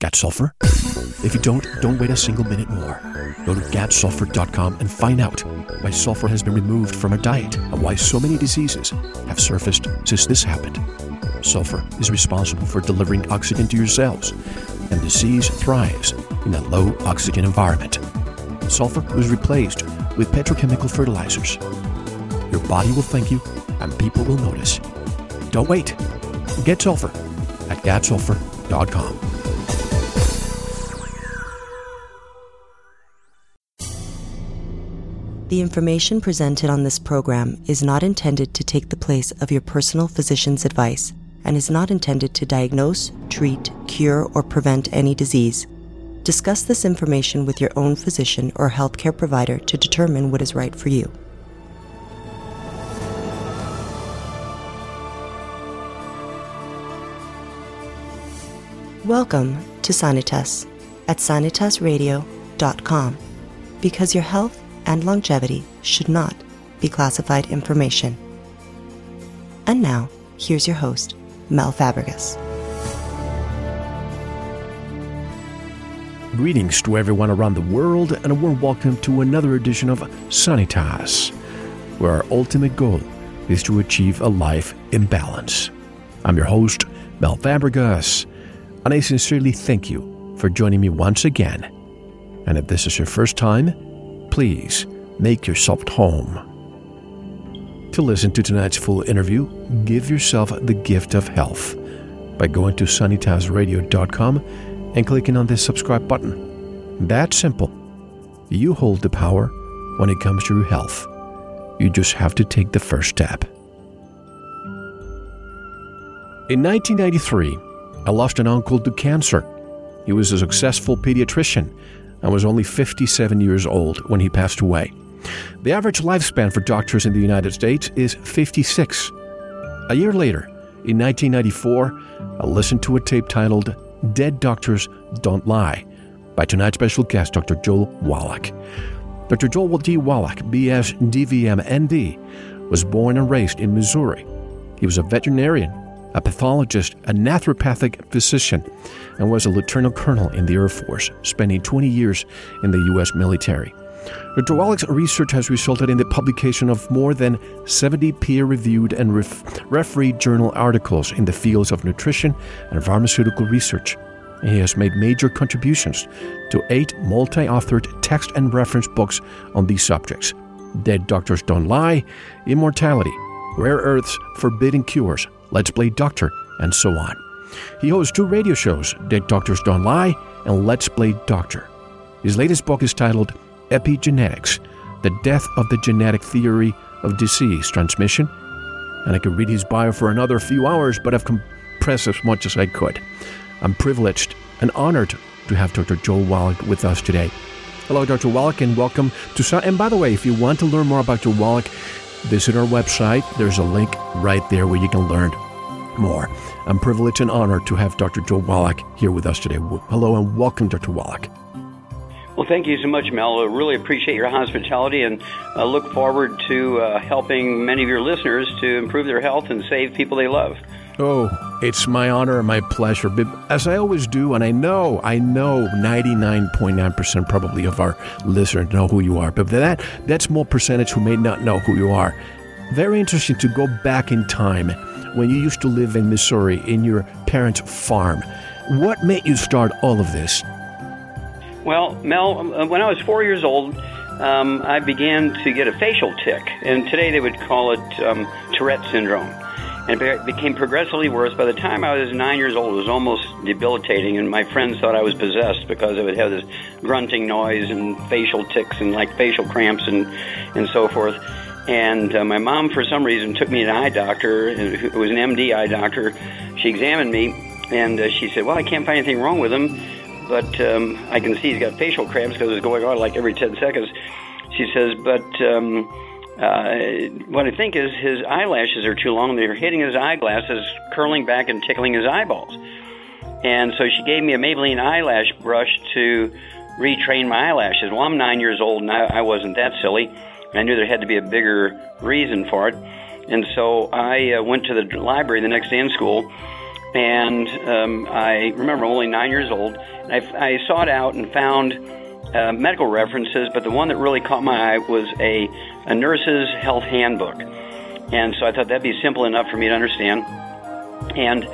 Got sulfur? If you don't, don't wait a single minute more. Go to gotsulfur.com and find out why sulfur has been removed from our diet and why so many diseases have surfaced since this happened. Sulfur is responsible for delivering oxygen to your cells, and disease thrives in a low oxygen environment. Sulfur was replaced with petrochemical fertilizers. Your body will thank you, and people will notice. Don't wait. Get sulfur at gotsulfur.com. The information presented on this program is not intended to take the place of your personal physician's advice and is not intended to diagnose, treat, cure, or prevent any disease. Discuss this information with your own physician or healthcare provider to determine what is right for you. Welcome to Sanitas at sanitasradio.com because your health and longevity should not be classified information. And now, here's your host, Mel Fabregas. Greetings to everyone around the world, and a warm welcome to another edition of Sanitas, where our ultimate goal is to achieve a life in balance. I'm your host, Mel Fabregas, and I sincerely thank you for joining me once again. And if this is your first time, please make yourself at home. To listen to tonight's full interview, give yourself the gift of health by going to sanitasradio.com and clicking on the subscribe button. That simple. You hold the power when it comes to your health. You just have to take the first step. In 1993, I lost an uncle to cancer. He was a successful pediatrician and was only 57 years old when he passed away. The average lifespan for doctors in the United States is 56. A year later, in 1994, I listened to a tape titled Dead Doctors Don't Lie by tonight's special guest, Dr. Joel Wallach. Dr. Joel D. Wallach, BS DVM ND, was born and raised in Missouri. He was a veterinarian, a pathologist, a naturopathic physician, and was a lieutenant colonel in the Air Force, spending 20 years in the U.S. military. Dr. Wallach's research has resulted in the publication of more than 70 peer reviewed and ref- refereed journal articles in the fields of nutrition and pharmaceutical research. He has made major contributions to eight multi authored text and reference books on these subjects Dead Doctors Don't Lie, Immortality, Rare Earths, Forbidden Cures, Let's Play Doctor, and so on. He hosts two radio shows, Dead Doctors Don't Lie and Let's Play Doctor. His latest book is titled Epigenetics The Death of the Genetic Theory of Disease Transmission. And I could read his bio for another few hours, but I've compressed as much as I could. I'm privileged and honored to have Dr. Joel Wallach with us today. Hello, Dr. Wallach, and welcome to. And by the way, if you want to learn more about Dr. Wallach, visit our website. There's a link right there where you can learn more. I'm privileged and honored to have Dr. Joel Wallach here with us today. Hello, and welcome, Dr. Wallach. Well, thank you so much, Mel. I really appreciate your hospitality and uh, look forward to uh, helping many of your listeners to improve their health and save people they love. Oh, it's my honor and my pleasure. As I always do, and I know, I know 99.9% probably of our listeners know who you are, but that, that small percentage who may not know who you are, very interesting to go back in time when you used to live in Missouri in your parents' farm. What made you start all of this? Well, Mel, um, when I was four years old, um, I began to get a facial tic, and today they would call it um, Tourette syndrome. And it became progressively worse. By the time I was nine years old, it was almost debilitating, and my friends thought I was possessed because I would have this grunting noise and facial tics and like facial cramps and and so forth. And uh, my mom, for some reason, took me to an eye doctor, who was an MD eye doctor. She examined me, and uh, she said, "Well, I can't find anything wrong with him." but um, I can see he's got facial cramps because it's going on like every 10 seconds. She says, but um, uh, what I think is his eyelashes are too long. They're hitting his eyeglasses, curling back and tickling his eyeballs. And so she gave me a Maybelline eyelash brush to retrain my eyelashes. Well, I'm nine years old and I, I wasn't that silly. I knew there had to be a bigger reason for it. And so I uh, went to the library the next day in school and um, I remember I'm only nine years old. And I, I sought out and found uh, medical references, but the one that really caught my eye was a, a nurse's health handbook. And so I thought that'd be simple enough for me to understand. And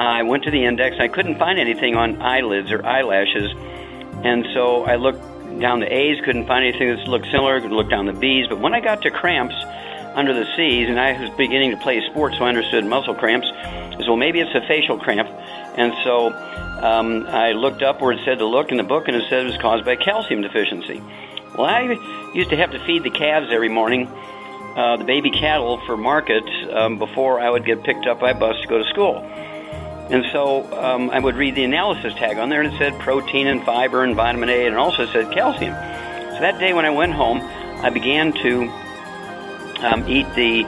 I went to the index. I couldn't find anything on eyelids or eyelashes. And so I looked down the A's, couldn't find anything that looked similar, could look down the B's. But when I got to cramps under the C's, and I was beginning to play sports, so I understood muscle cramps, I said, well, maybe it's a facial cramp. And so um, I looked up where it said to look in the book, and it said it was caused by calcium deficiency. Well, I used to have to feed the calves every morning, uh, the baby cattle for market, um, before I would get picked up by bus to go to school. And so um, I would read the analysis tag on there, and it said protein and fiber and vitamin A, and also said calcium. So that day when I went home, I began to um, eat the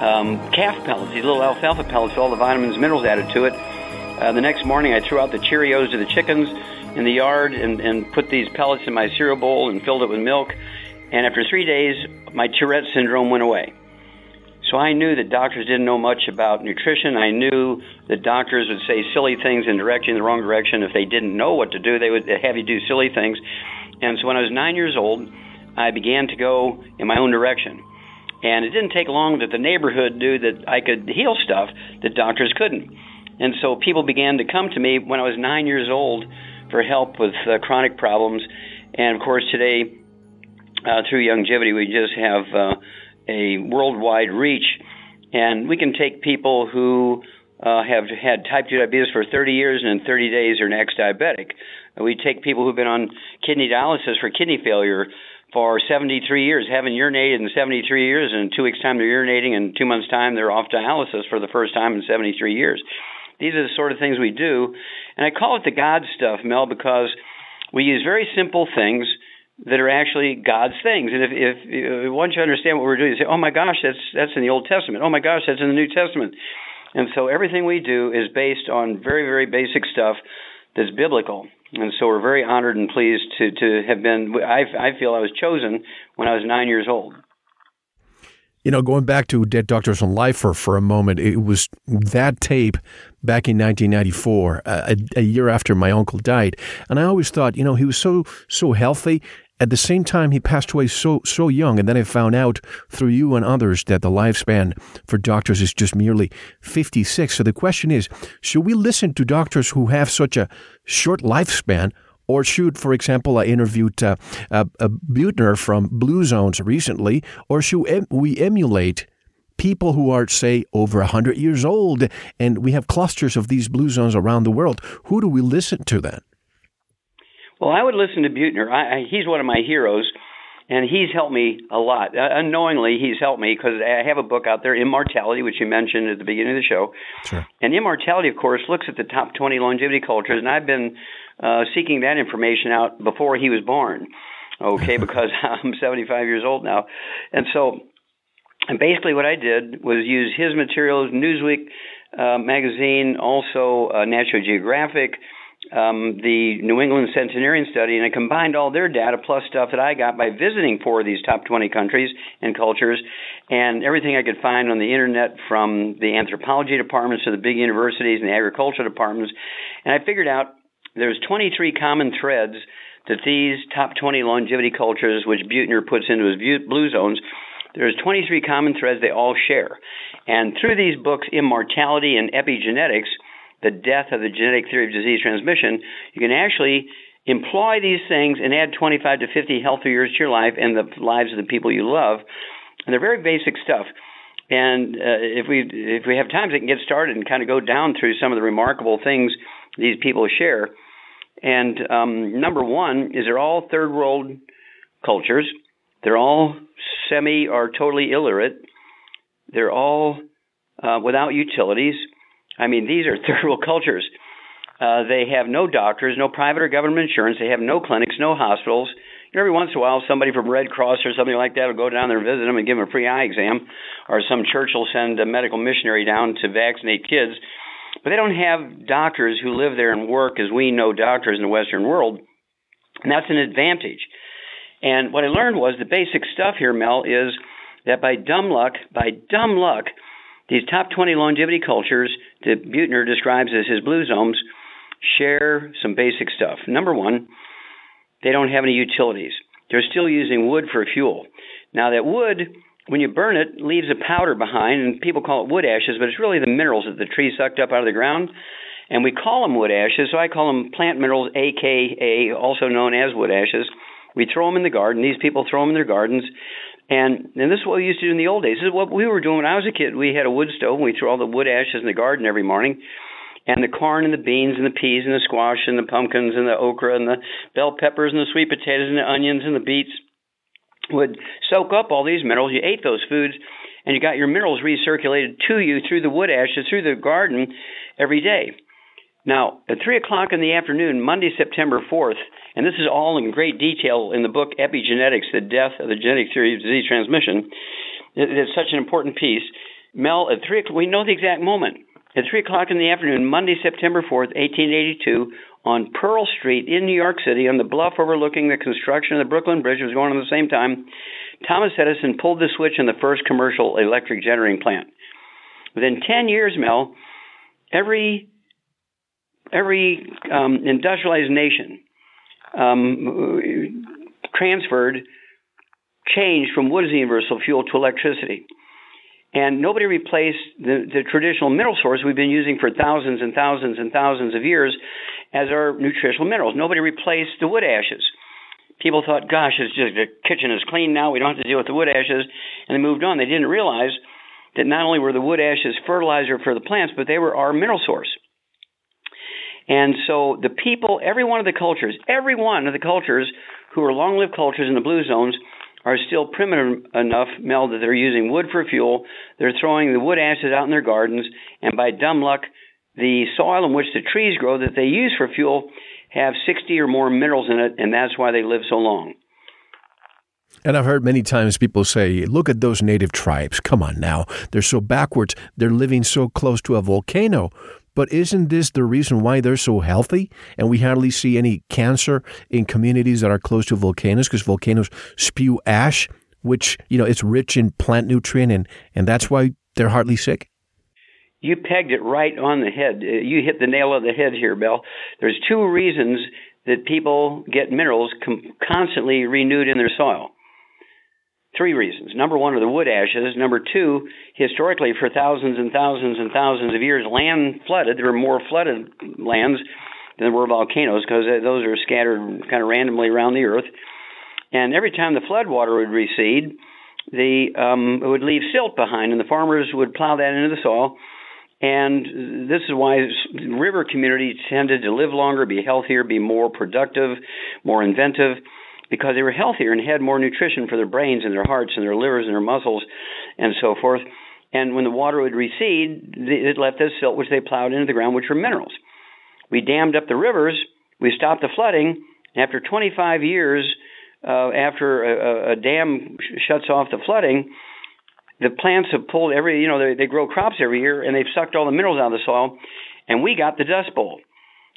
um, calf pellets, these little alfalfa pellets, all the vitamins and minerals added to it. Uh, the next morning, I threw out the Cheerios to the chickens in the yard and, and put these pellets in my cereal bowl and filled it with milk. And after three days, my Tourette syndrome went away. So I knew that doctors didn't know much about nutrition. I knew that doctors would say silly things and direct you in the wrong direction. If they didn't know what to do, they would have you do silly things. And so when I was nine years old, I began to go in my own direction. And it didn't take long that the neighborhood knew that I could heal stuff that doctors couldn't. And so people began to come to me when I was nine years old for help with uh, chronic problems. And of course, today, uh, through Youngevity, we just have uh, a worldwide reach, and we can take people who uh, have had type 2 diabetes for 30 years and in 30 days are next diabetic. We take people who've been on kidney dialysis for kidney failure for 73 years, haven't urinated in 73 years, and in two weeks' time they're urinating, and two months' time they're off dialysis for the first time in 73 years. These are the sort of things we do, and I call it the God stuff, Mel, because we use very simple things that are actually God's things. And if, if, if once you understand what we're doing, you say, "Oh my gosh, that's that's in the Old Testament. Oh my gosh, that's in the New Testament." And so everything we do is based on very very basic stuff that's biblical. And so we're very honored and pleased to to have been. I I feel I was chosen when I was nine years old. You know, going back to Dead Doctors Don't Lie for, for a moment, it was that tape back in 1994, a, a, year after my uncle died. And I always thought, you know, he was so so healthy at the same time, he passed away so so young, and then I found out through you and others that the lifespan for doctors is just merely 56. So the question is, should we listen to doctors who have such a short lifespan, or should, for example, I interviewed uh, uh, Buettner from Blue Zones recently, or should we emulate people who are, say, over 100 years old, and we have clusters of these Blue Zones around the world? Who do we listen to then? Well, I would listen to Buettner. I, I, he's one of my heroes, and he's helped me a lot. Uh, unknowingly, he's helped me because I have a book out there, Immortality, which you mentioned at the beginning of the show. Sure. And Immortality, of course, looks at the top 20 longevity cultures, and I've been uh, seeking that information out before he was born. Okay, because I'm 75 years old now, and so and basically what I did was use his materials, Newsweek uh, magazine, also uh, National Geographic um, the New England Centenarian Study, and I combined all their data plus stuff that I got by visiting four of these top 20 countries and cultures, and everything I could find on the internet from the anthropology departments to the big universities and the agriculture departments. And I figured out there's 23 common threads that these top 20 longevity cultures, which Buettner puts into his blue zones, there's 23 common threads they all share. And through these books, Immortality and Epigenetics, the death of the genetic theory of disease transmission, you can actually employ these things and add 25 to 50 healthy years to your life and the lives of the people you love. And they're very basic stuff. And uh, if we if we have time, we can get started and kind of go down through some of the remarkable things these people share. And um, number one is they're all third world cultures. They're all semi or totally illiterate. They're all uh, without utilities. I mean, these are third world cultures. Uh, they have no doctors, no private or government insurance. They have no clinics, no hospitals. every once in a while, somebody from Red Cross or something like that will go down there and visit them and give them a free eye exam, or some church will send a medical missionary down to vaccinate kids. But they don't have doctors who live there and work as we know doctors in the Western world, and that's an advantage. And what I learned was the basic stuff here, Mel, is that by dumb luck, by dumb luck, These top 20 longevity cultures that Buettner describes as his blue zones share some basic stuff. Number one, they don't have any utilities. They're still using wood for fuel. Now, that wood, when you burn it, leaves a powder behind, and people call it wood ashes, but it's really the minerals that the tree sucked up out of the ground. And we call them wood ashes, so I call them plant minerals, aka also known as wood ashes. We throw them in the garden. These people throw them in their gardens. And and this is what we used to do in the old days. This is what we were doing when I was a kid. We had a wood stove and we threw all the wood ashes in the garden every morning. And the corn and the beans and the peas and the squash and the pumpkins and the okra and the bell peppers and the sweet potatoes and the onions and the beets would soak up all these minerals. You ate those foods and you got your minerals recirculated to you through the wood ashes, through the garden every day. Now, at 3 o'clock in the afternoon, Monday, September 4th, and this is all in great detail in the book Epigenetics, The Death of the Genetic Theory of Disease Transmission. It's such an important piece. Mel, at 3 o'clock, we know the exact moment. At 3 o'clock in the afternoon, Monday, September 4th, 1882, on Pearl Street in New York City, on the bluff overlooking the construction of the Brooklyn Bridge, was going on at the same time, Thomas Edison pulled the switch in the first commercial electric generating plant. Within 10 years, Mel, every every um, industrialized nation um, transferred, changed from wood as the universal fuel to electricity. And nobody replaced the, the traditional mineral source we've been using for thousands and thousands and thousands of years as our nutritional minerals. Nobody replaced the wood ashes. People thought, gosh, it's just the kitchen is clean now. We don't have to deal with the wood ashes. And they moved on. They didn't realize that not only were the wood ashes fertilizer for the plants, but they were our mineral source. And so the people, every one of the cultures, every one of the cultures who are long lived cultures in the blue zones are still primitive enough, Mel, that they're using wood for fuel. They're throwing the wood ashes out in their gardens, and by dumb luck, the soil in which the trees grow that they use for fuel have 60 or more minerals in it, and that's why they live so long. And I've heard many times people say, look at those native tribes. Come on now. They're so backwards. They're living so close to a volcano. But isn't this the reason why they're so healthy and we hardly see any cancer in communities that are close to volcanoes because volcanoes spew ash, which, you know, it's rich in plant nutrient and, and that's why they're hardly sick? You pegged it right on the head. Uh, you hit the nail on the head here, Bill. There's two reasons that people get minerals com- constantly renewed in their soil. Three reasons. Number one are the wood ashes. Number two, historically, for thousands and thousands and thousands of years, land flooded. There were more flooded lands than there were volcanoes because those are scattered kind of randomly around the earth. And every time the flood water would recede, the um, it would leave silt behind, and the farmers would plow that into the soil. And this is why river communities tended to live longer, be healthier, be more productive, more inventive because they were healthier and had more nutrition for their brains and their hearts and their livers and their muscles and so forth. And when the water would recede, it left this silt which they plowed into the ground, which were minerals. We dammed up the rivers. We stopped the flooding. After 25 years, uh, after a, a dam shuts off the flooding, the plants have pulled every, you know, they, they grow crops every year, and they've sucked all the minerals out of the soil, and we got the Dust Bowl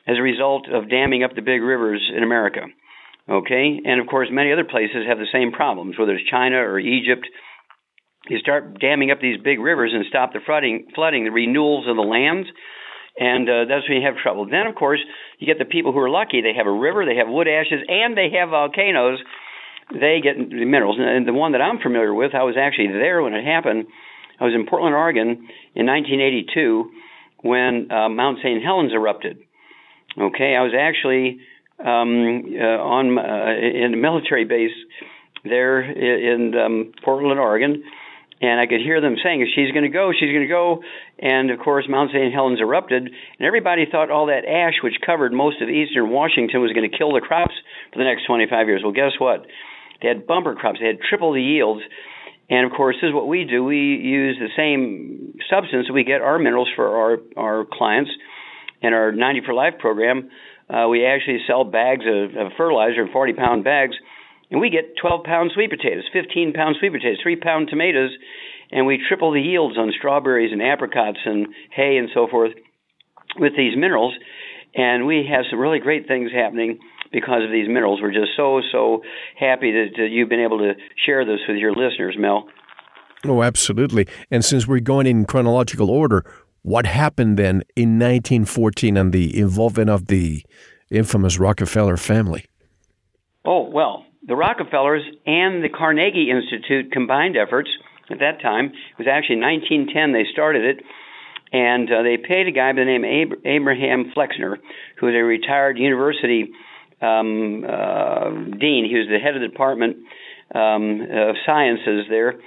as a result of damming up the big rivers in America. Okay, and of course, many other places have the same problems, whether it's China or Egypt. You start damming up these big rivers and stop the flooding, flooding, the renewals of the lands, and uh, that's when you have trouble. Then, of course, you get the people who are lucky; they have a river, they have wood ashes, and they have volcanoes. They get the minerals, and the one that I'm familiar with, I was actually there when it happened. I was in Portland, Oregon, in 1982 when uh, Mount St. Helens erupted. Okay, I was actually um, uh, on uh, in a military base there in um, Portland, Oregon, and I could hear them saying, "She's going to go, she's going to go," and of course Mount St. Helens erupted, and everybody thought all that ash, which covered most of eastern Washington, was going to kill the crops for the next 25 years. Well, guess what? They had bumper crops; they had triple the yields. And of course, this is what we do. We use the same substance. We get our minerals for our, our clients in our 90 for Life program uh, we actually sell bags of, of fertilizer, 40 pound bags, and we get 12 pound sweet potatoes, 15 pound sweet potatoes, 3 pound tomatoes, and we triple the yields on strawberries and apricots and hay and so forth with these minerals. And we have some really great things happening because of these minerals. We're just so, so happy that, that you've been able to share this with your listeners, Mel. Oh, absolutely. And since we're going in chronological order, what happened then in 1914 and the involvement of the infamous Rockefeller family? Oh, well, the Rockefellers and the Carnegie Institute combined efforts at that time. It was actually 1910 they started it. And uh, they paid a guy by the name of Abraham Flexner, who was a retired university um, uh, dean. He was the head of the department um, of sciences there,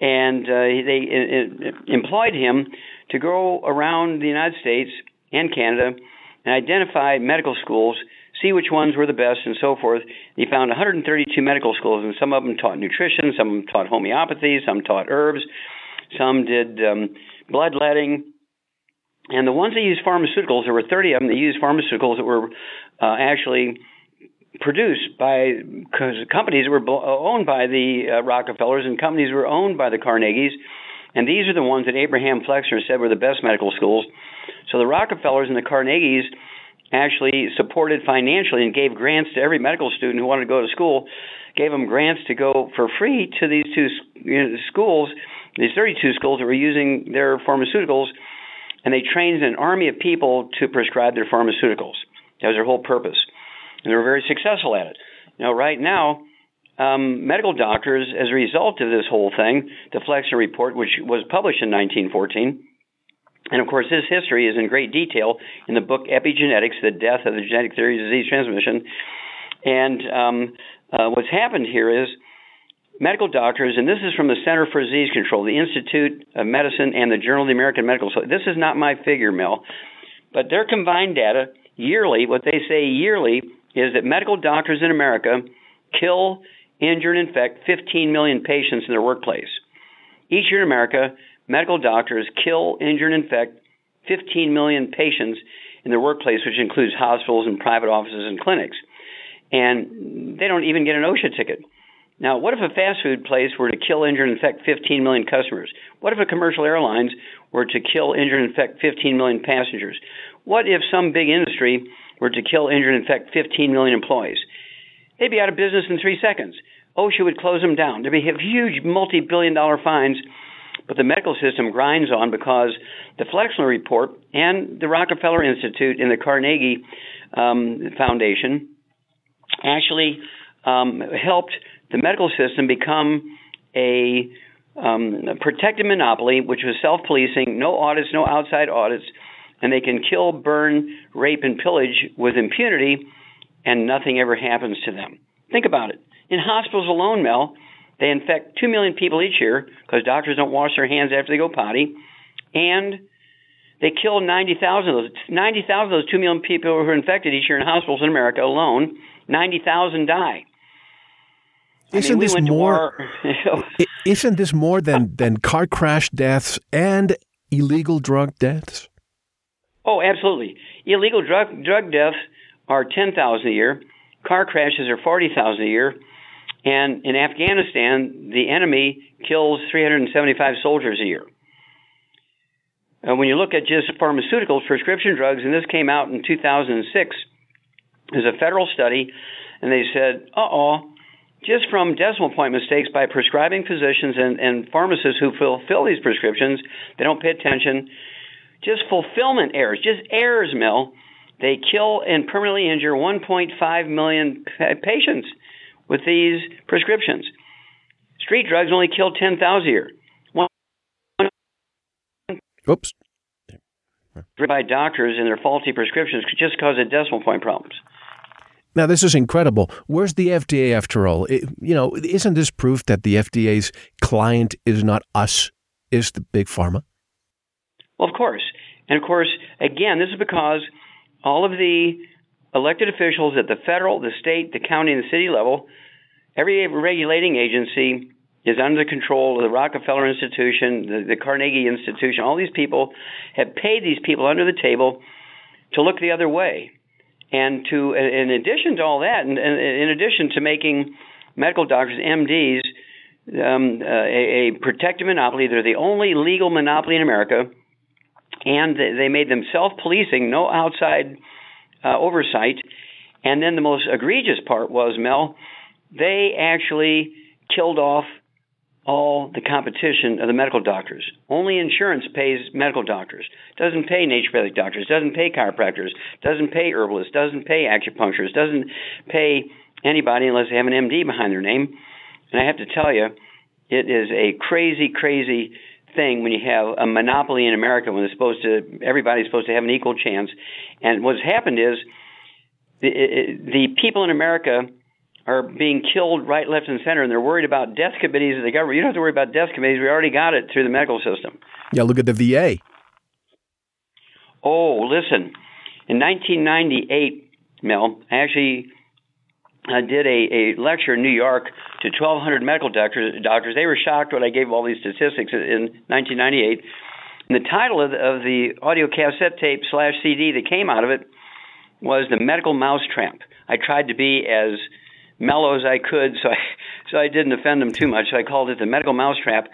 and uh, they uh, employed him to go around the United States and Canada and identify medical schools, see which ones were the best, and so forth. He found 132 medical schools, and some of them taught nutrition, some of them taught homeopathy, some taught herbs, some did um, bloodletting. And the ones that used pharmaceuticals, there were 30 of them that used pharmaceuticals that were uh, actually produced by cause companies that were owned by the uh, Rockefellers and companies were owned by the Carnegies. And these are the ones that Abraham Flexner said were the best medical schools. So the Rockefellers and the Carnegies actually supported financially and gave grants to every medical student who wanted to go to school, gave them grants to go for free to these two schools, these 32 schools that were using their pharmaceuticals, and they trained an army of people to prescribe their pharmaceuticals. That was their whole purpose and they were very successful at it. Know, right now, um, medical doctors, as a result of this whole thing, the Flexner Report, which was published in 1914, and of course, this history is in great detail in the book Epigenetics, The Death of the Genetic Theory of Disease Transmission. And um, uh, what's happened here is medical doctors, and this is from the Center for Disease Control, the Institute of Medicine, and the Journal of the American Medical Society. This is not my figure, Mel, but their combined data yearly, what they say yearly, is that medical doctors in America kill, injure, and infect 15 million patients in their workplace. Each year in America, medical doctors kill, injure, and infect 15 million patients in their workplace, which includes hospitals and private offices and clinics. And they don't even get an OSHA ticket. Now, what if a fast food place were to kill, injure, and infect 15 million customers? What if a commercial airlines were to kill, injure, and infect 15 million passengers? What if some big industry were to kill, injure, and infect 15 million employees. They'd be out of business in three seconds. OSHA would close them down. There'd be huge multi billion dollar fines. But the medical system grinds on because the Flexner Report and the Rockefeller Institute and the Carnegie um, Foundation actually um, helped the medical system become a um, protected monopoly, which was self policing, no audits, no outside audits, and they can kill, burn, rape, and pillage with impunity, and nothing ever happens to them. Think about it. In hospitals alone, Mel, they infect 2 million people each year because doctors don't wash their hands after they go potty, and they kill 90,000 of those. 90,000 of those 2 million people who are infected each year in hospitals in America alone, 90,000 die. Isn't I mean, this more? War, you know. Isn't this more than than car crash deaths and illegal drug deaths? Oh, absolutely. Illegal drug drug deaths are ten thousand a year. Car crashes are forty thousand a year. And in Afghanistan, the enemy kills 375 soldiers a year. Uh, when you look at just pharmaceuticals, prescription drugs, and this came out in 2006, there's a federal study, and they said, uh oh, just from decimal point mistakes by prescribing physicians and, and pharmacists who fulfill these prescriptions, they don't pay attention just fulfillment errors, just errors, Mel. They kill and permanently injure 1.5 million patients with these prescriptions. Street drugs only kill 10,000 a year. One Oops. by doctors and their faulty prescriptions could just cause of decimal point problems. Now, this is incredible. Where's the FDA after all? It, you know, isn't this proof that the FDA's client is not us, is the big pharma? Well, of course. And of course, again, this is because all of the elected officials at the federal, the state, the county, and the city level, every regulating agency is under the control of the Rockefeller Institution, the, the Carnegie Institution. All these people have paid these people under the table to look the other way. And to, in addition to all that, and in addition to making medical doctors, MDs, um, a, a protected monopoly, they're the only legal monopoly in America and they made them self-policing, no outside uh, oversight. And then the most egregious part was Mel, they actually killed off all the competition of the medical doctors. Only insurance pays medical doctors. Doesn't pay naturopathic doctors. Doesn't pay chiropractors. Doesn't pay herbalists. Doesn't pay acupuncturists. Doesn't pay anybody unless they have an MD behind their name. And I have to tell you, it is a crazy, crazy thing when you have a monopoly in America when it's supposed to everybody's supposed to have an equal chance. And what's happened is the, the people in America are being killed right, left, and center, and they're worried about death committees of the government. You don't have to worry about death committees. We already got it through the medical system. Yeah, look at the VA. Oh, listen. In 1998, Mel, I actually uh, did a, a lecture in New York to 1,200 medical doctors. Doctors, they were shocked when I gave all these statistics in 1998. And the title of the, of the audio cassette tape slash CD that came out of it was the medical mousetrap. I tried to be as mellow as I could, so I so I didn't offend them too much. So I called it the medical mousetrap.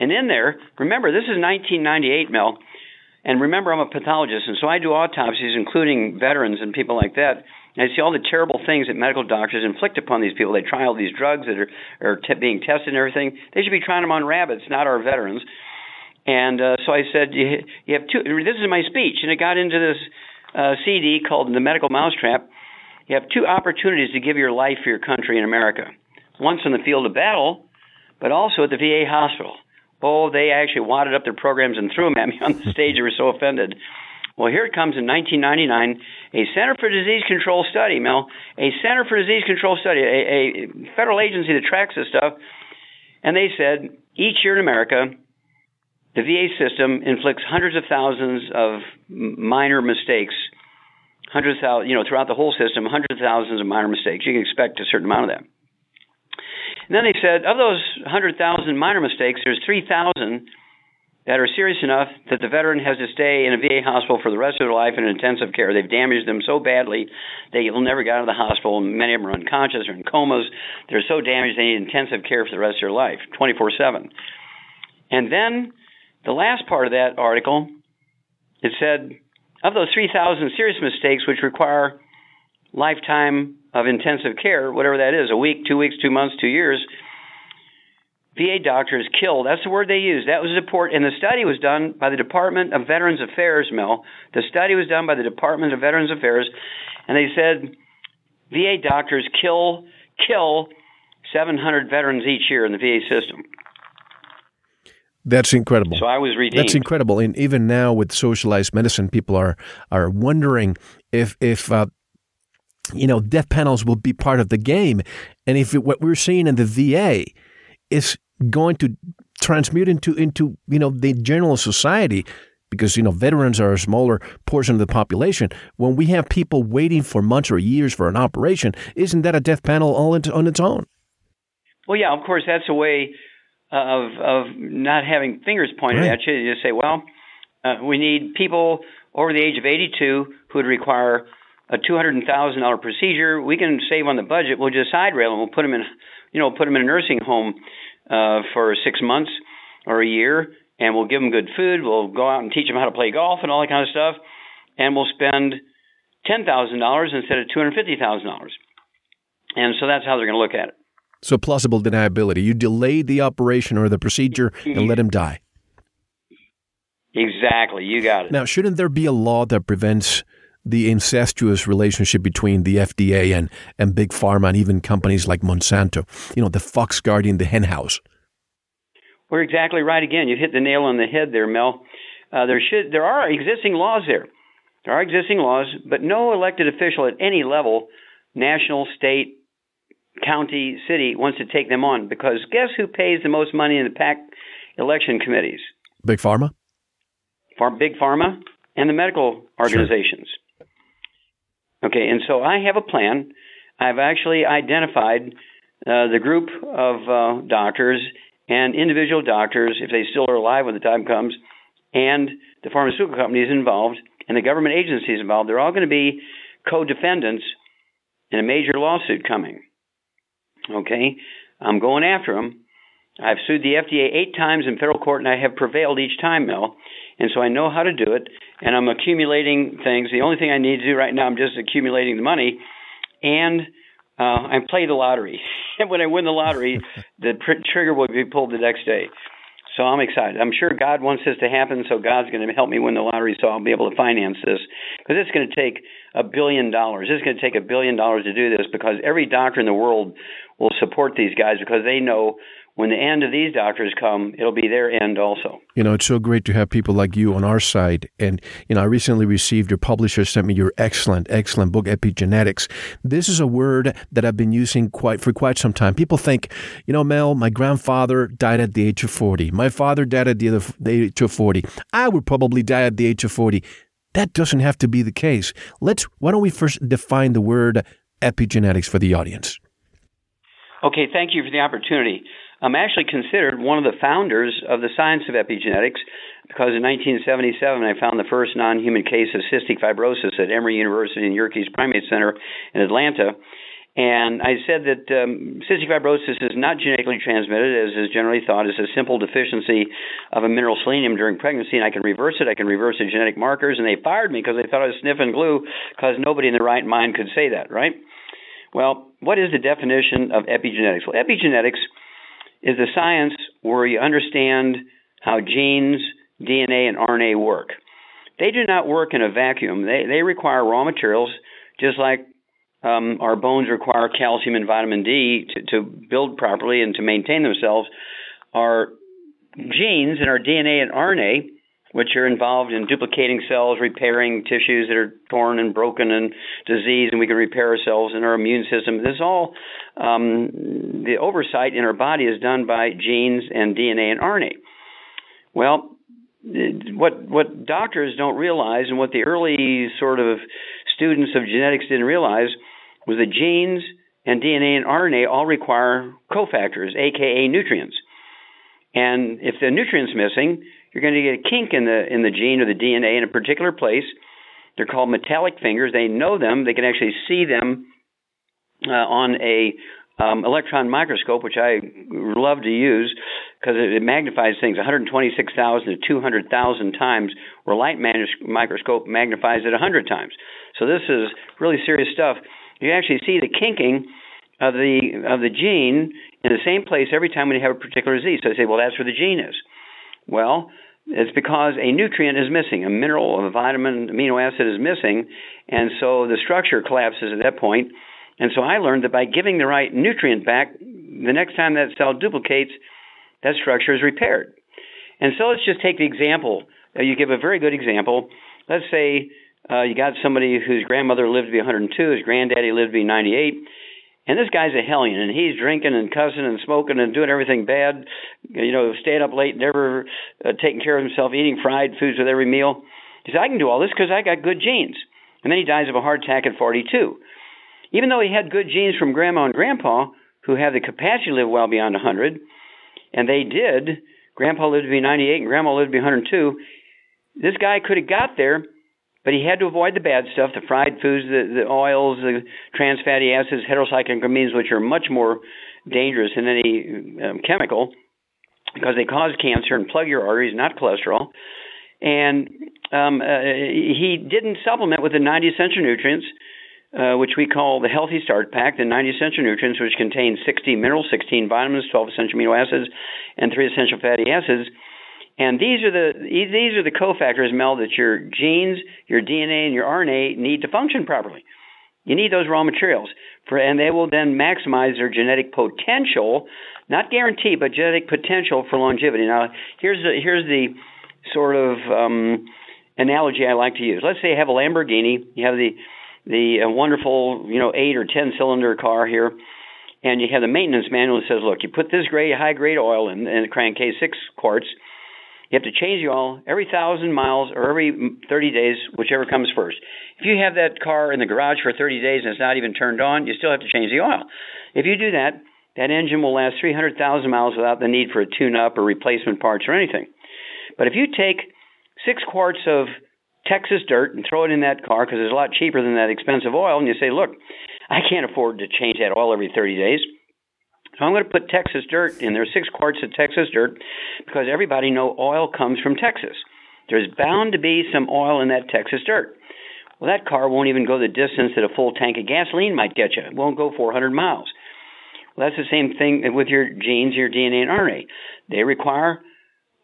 And in there, remember, this is 1998, Mel. And remember, I'm a pathologist, and so I do autopsies, including veterans and people like that. And I see all the terrible things that medical doctors inflict upon these people. They try all these drugs that are, are t- being tested and everything. They should be trying them on rabbits, not our veterans. And uh, so I said, you, you have two. This is my speech, and it got into this uh, CD called "The Medical Mousetrap." You have two opportunities to give your life for your country in America. Once in the field of battle, but also at the VA hospital. Oh, they actually wadded up their programs and threw them at me on the stage. they were so offended. Well, here it comes in 1999, a Center for Disease Control study, Mel, a Center for Disease Control study, a, a federal agency that tracks this stuff, and they said each year in America, the VA system inflicts hundreds of thousands of minor mistakes hundreds of thousands, you know, throughout the whole system, hundreds of thousands of minor mistakes. You can expect a certain amount of that. And then they said, of those 100,000 minor mistakes, there's 3,000 that are serious enough that the veteran has to stay in a VA hospital for the rest of their life in intensive care. They've damaged them so badly they will never get out of the hospital. Many of them are unconscious or in comas. They're so damaged they need intensive care for the rest of their life, 24 7. And then the last part of that article, it said of those 3,000 serious mistakes, which require lifetime of intensive care, whatever that is, a week, two weeks, two months, two years, VA doctors kill. That's the word they use. That was the report, and the study was done by the Department of Veterans Affairs, Mel. The study was done by the Department of Veterans Affairs, and they said VA doctors kill kill 700 veterans each year in the VA system. That's incredible. So I was redeemed. That's incredible. And even now with socialized medicine, people are are wondering if if uh, you know death panels will be part of the game, and if it, what we're seeing in the VA is going to transmute into into you know the general society because you know veterans are a smaller portion of the population. When we have people waiting for months or years for an operation, isn't that a death panel all on its own? Well, yeah, of course that's a way of of not having fingers pointed right. at you. You just say, well, uh, we need people over the age of 82 who would require a two hundred thousand dollar procedure. We can save on the budget. We'll just side rail them. We'll put them in, you know, put them in a nursing home uh, for six months or a year, and we'll give them good food. We'll go out and teach them how to play golf and all that kind of stuff, and we'll spend ten thousand dollars instead of two hundred fifty thousand dollars. And so that's how they're going to look at it. So plausible deniability. You delayed the operation or the procedure and let him die. Exactly. You got it. Now, shouldn't there be a law that prevents the incestuous relationship between the FDA and, and big pharma and even companies like Monsanto? You know, the fox guarding the henhouse. We're exactly right. Again, you hit the nail on the head there, Mel. Uh, there should there are existing laws there. There are existing laws, but no elected official at any level, national, state, county, city wants to take them on because guess who pays the most money in the PAC election committees? Big Pharma? Far, big Pharma and the medical organizations. Sure. Okay, and so I have a plan. I've actually identified uh, the group of uh, doctors and individual doctors, if they still are alive when the time comes, and the pharmaceutical companies involved and the government agencies involved. They're all going to be co defendants in a major lawsuit coming. Okay, I'm going after them. I've sued the FDA eight times in federal court, and I have prevailed each time, Mel. And so I know how to do it, and I'm accumulating things. The only thing I need to do right now, I'm just accumulating the money, and uh, I play the lottery. And when I win the lottery, the pr- trigger will be pulled the next day. So I'm excited. I'm sure God wants this to happen, so God's going to help me win the lottery so I'll be able to finance this. Because it's going to take a billion dollars. It's going to take a billion dollars to do this because every doctor in the world will support these guys because they know when the end of these doctors come, it'll be their end also. You know, it's so great to have people like you on our side. And, you know, I recently received your publisher sent me your excellent, excellent book, Epigenetics. This is a word that I've been using quite for quite some time. People think, you know, Mel, my grandfather died at the age of 40. My father died at the age of 40. I would probably die at the age of 40. That doesn't have to be the case. Let's, why don't we first define the word epigenetics for the audience? Okay, thank you for the opportunity. I'm actually considered one of the founders of the science of epigenetics because in 1977 I found the first non-human case of cystic fibrosis at Emory University in Yerkes Primate Center in Atlanta. And I said that um, cystic fibrosis is not genetically transmitted, as is generally thought. It's a simple deficiency of a mineral selenium during pregnancy, and I can reverse it. I can reverse the genetic markers. And they fired me because they thought I was sniffing glue because nobody in their right mind could say that, right? Well, what is the definition of epigenetics? Well, epigenetics is a science where you understand how genes, DNA, and RNA work. They do not work in a vacuum. They they require raw materials, just like um, our bones require calcium and vitamin D to, to build properly and to maintain themselves. Our genes and our DNA and RNA which are involved in duplicating cells, repairing tissues that are torn and broken and diseased, and we can repair ourselves and our immune system. This all um, the oversight in our body is done by genes and DNA and RNA. Well, what what doctors don't realize, and what the early sort of students of genetics didn't realize, was that genes and DNA and RNA all require cofactors, aka nutrients. And if the nutrient's missing, you're going to get a kink in the in the gene or the DNA in a particular place. They're called metallic fingers. They know them. They can actually see them uh, on a um, electron microscope, which I love to use because it, it magnifies things 126,000 to 200,000 times, where light microscope magnifies it 100 times. So this is really serious stuff. You actually see the kinking of the of the gene in the same place every time when you have a particular disease. So I say, well, that's where the gene is. Well, it's because a nutrient is missing, a mineral, a vitamin, amino acid is missing, and so the structure collapses at that point. And so I learned that by giving the right nutrient back, the next time that cell duplicates, that structure is repaired. And so let's just take the example. Uh, you give a very good example. Let's say uh, you got somebody whose grandmother lived to be 102, his granddaddy lived to be 98, and this guy's a hellion, and he's drinking and cussing and smoking and doing everything bad. You know, staying up late, never uh, taking care of himself, eating fried foods with every meal. He said, I can do all this because I got good genes. And then he dies of a heart attack at 42. Even though he had good genes from grandma and grandpa, who have the capacity to live well beyond 100, and they did, grandpa lived to be 98 and grandma lived to be 102, this guy could have got there but he had to avoid the bad stuff, the fried foods, the, the oils, the trans fatty acids, heterocyclic amines, which are much more dangerous than any um, chemical because they cause cancer and plug your arteries, not cholesterol. And um, uh, he didn't supplement with the 90 essential nutrients, uh, which we call the Healthy Start Pack, the 90 essential nutrients, which contain 60 minerals, 16 vitamins, 12 essential amino acids, and 3 essential fatty acids and these are the these are the cofactors, Mel, that your genes, your DNA, and your RNA need to function properly. You need those raw materials, for, and they will then maximize their genetic potential, not guarantee, but genetic potential for longevity. Now, here's the, here's the sort of um, analogy I like to use. Let's say you have a Lamborghini, you have the the uh, wonderful, you know, eight or ten cylinder car here, and you have the maintenance manual that says, look, you put this grade, high grade oil in, in the crankcase, six quarts you have to change the oil every thousand miles or every 30 days, whichever comes first. If you have that car in the garage for 30 days and it's not even turned on, you still have to change the oil. If you do that, that engine will last 300,000 miles without the need for a tune up or replacement parts or anything. But if you take six quarts of Texas dirt and throw it in that car because it's a lot cheaper than that expensive oil, and you say, look, I can't afford to change that oil every 30 days. So I'm going to put Texas dirt in there, six quarts of Texas dirt, because everybody know oil comes from Texas. There's bound to be some oil in that Texas dirt. Well, that car won't even go the distance that a full tank of gasoline might get you. It won't go 400 miles. Well, that's the same thing with your genes, your DNA and RNA. They require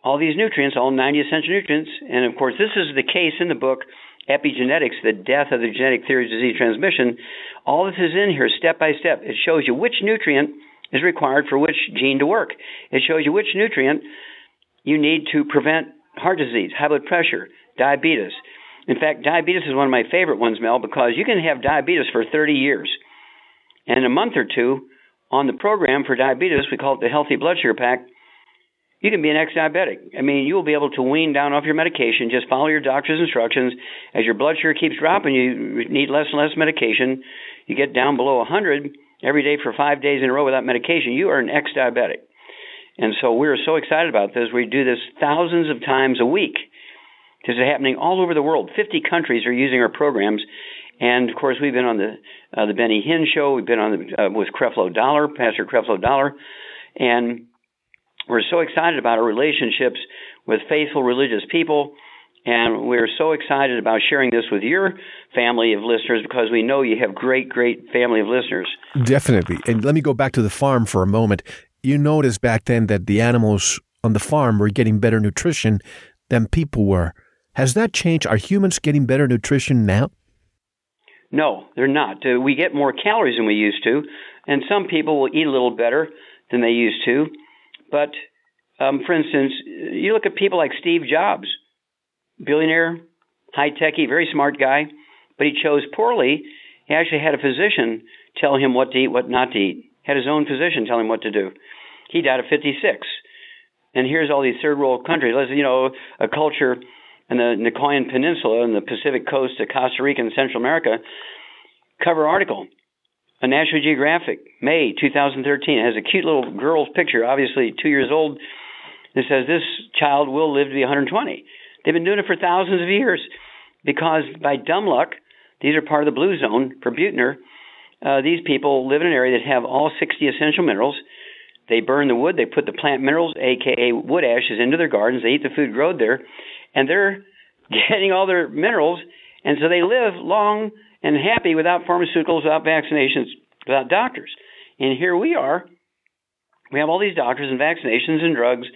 all these nutrients, all 90 essential nutrients. And of course, this is the case in the book Epigenetics, the death of the genetic theory of disease transmission. All this is in here step by step. It shows you which nutrient is required for which gene to work. It shows you which nutrient you need to prevent heart disease, high blood pressure, diabetes. In fact, diabetes is one of my favorite ones, Mel, because you can have diabetes for 30 years. And in a month or two, on the program for diabetes, we call it the Healthy Blood Sugar Pack, you can be an ex-diabetic. I mean, you will be able to wean down off your medication. Just follow your doctor's instructions. As your blood sugar keeps dropping, you need less and less medication. You get down below 100 every day for five days in a row without medication. You are an ex-diabetic. And so we're so excited about this. We do this thousands of times a week. This is happening all over the world. 50 countries are using our programs. And of course, we've been on the uh, the Benny Hinn show. We've been on the, uh, with Creflo Dollar, Pastor Creflo Dollar, and we're so excited about our relationships with faithful religious people. And we're so excited about sharing this with your family of listeners because we know you have great, great family of listeners. Definitely. And let me go back to the farm for a moment. You noticed back then that the animals on the farm were getting better nutrition than people were. Has that changed? Are humans getting better nutrition now? No, they're not. Uh, we get more calories than we used to, and some people will eat a little better than they used to. But um, for instance, you look at people like Steve Jobs, billionaire, high techie, very smart guy, but he chose poorly. He actually had a physician tell him what to eat, what not to eat. Had his own physician tell him what to do. He died at 56. And here's all these third world countries. You know, a culture in the Nicoyan Peninsula and the Pacific coast of Costa Rica and Central America. Cover article a National Geographic, May 2013. It has a cute little girl's picture, obviously two years old. It says this child will live to be 120. They've been doing it for thousands of years because by dumb luck, these are part of the blue zone for Buettner. Uh, these people live in an area that have all 60 essential minerals. They burn the wood, they put the plant minerals, aka wood ashes, into their gardens. They eat the food grown there, and they're getting all their minerals, and so they live long and happy without pharmaceuticals, without vaccinations, without doctors. And here we are. We have all these doctors and vaccinations and drugs,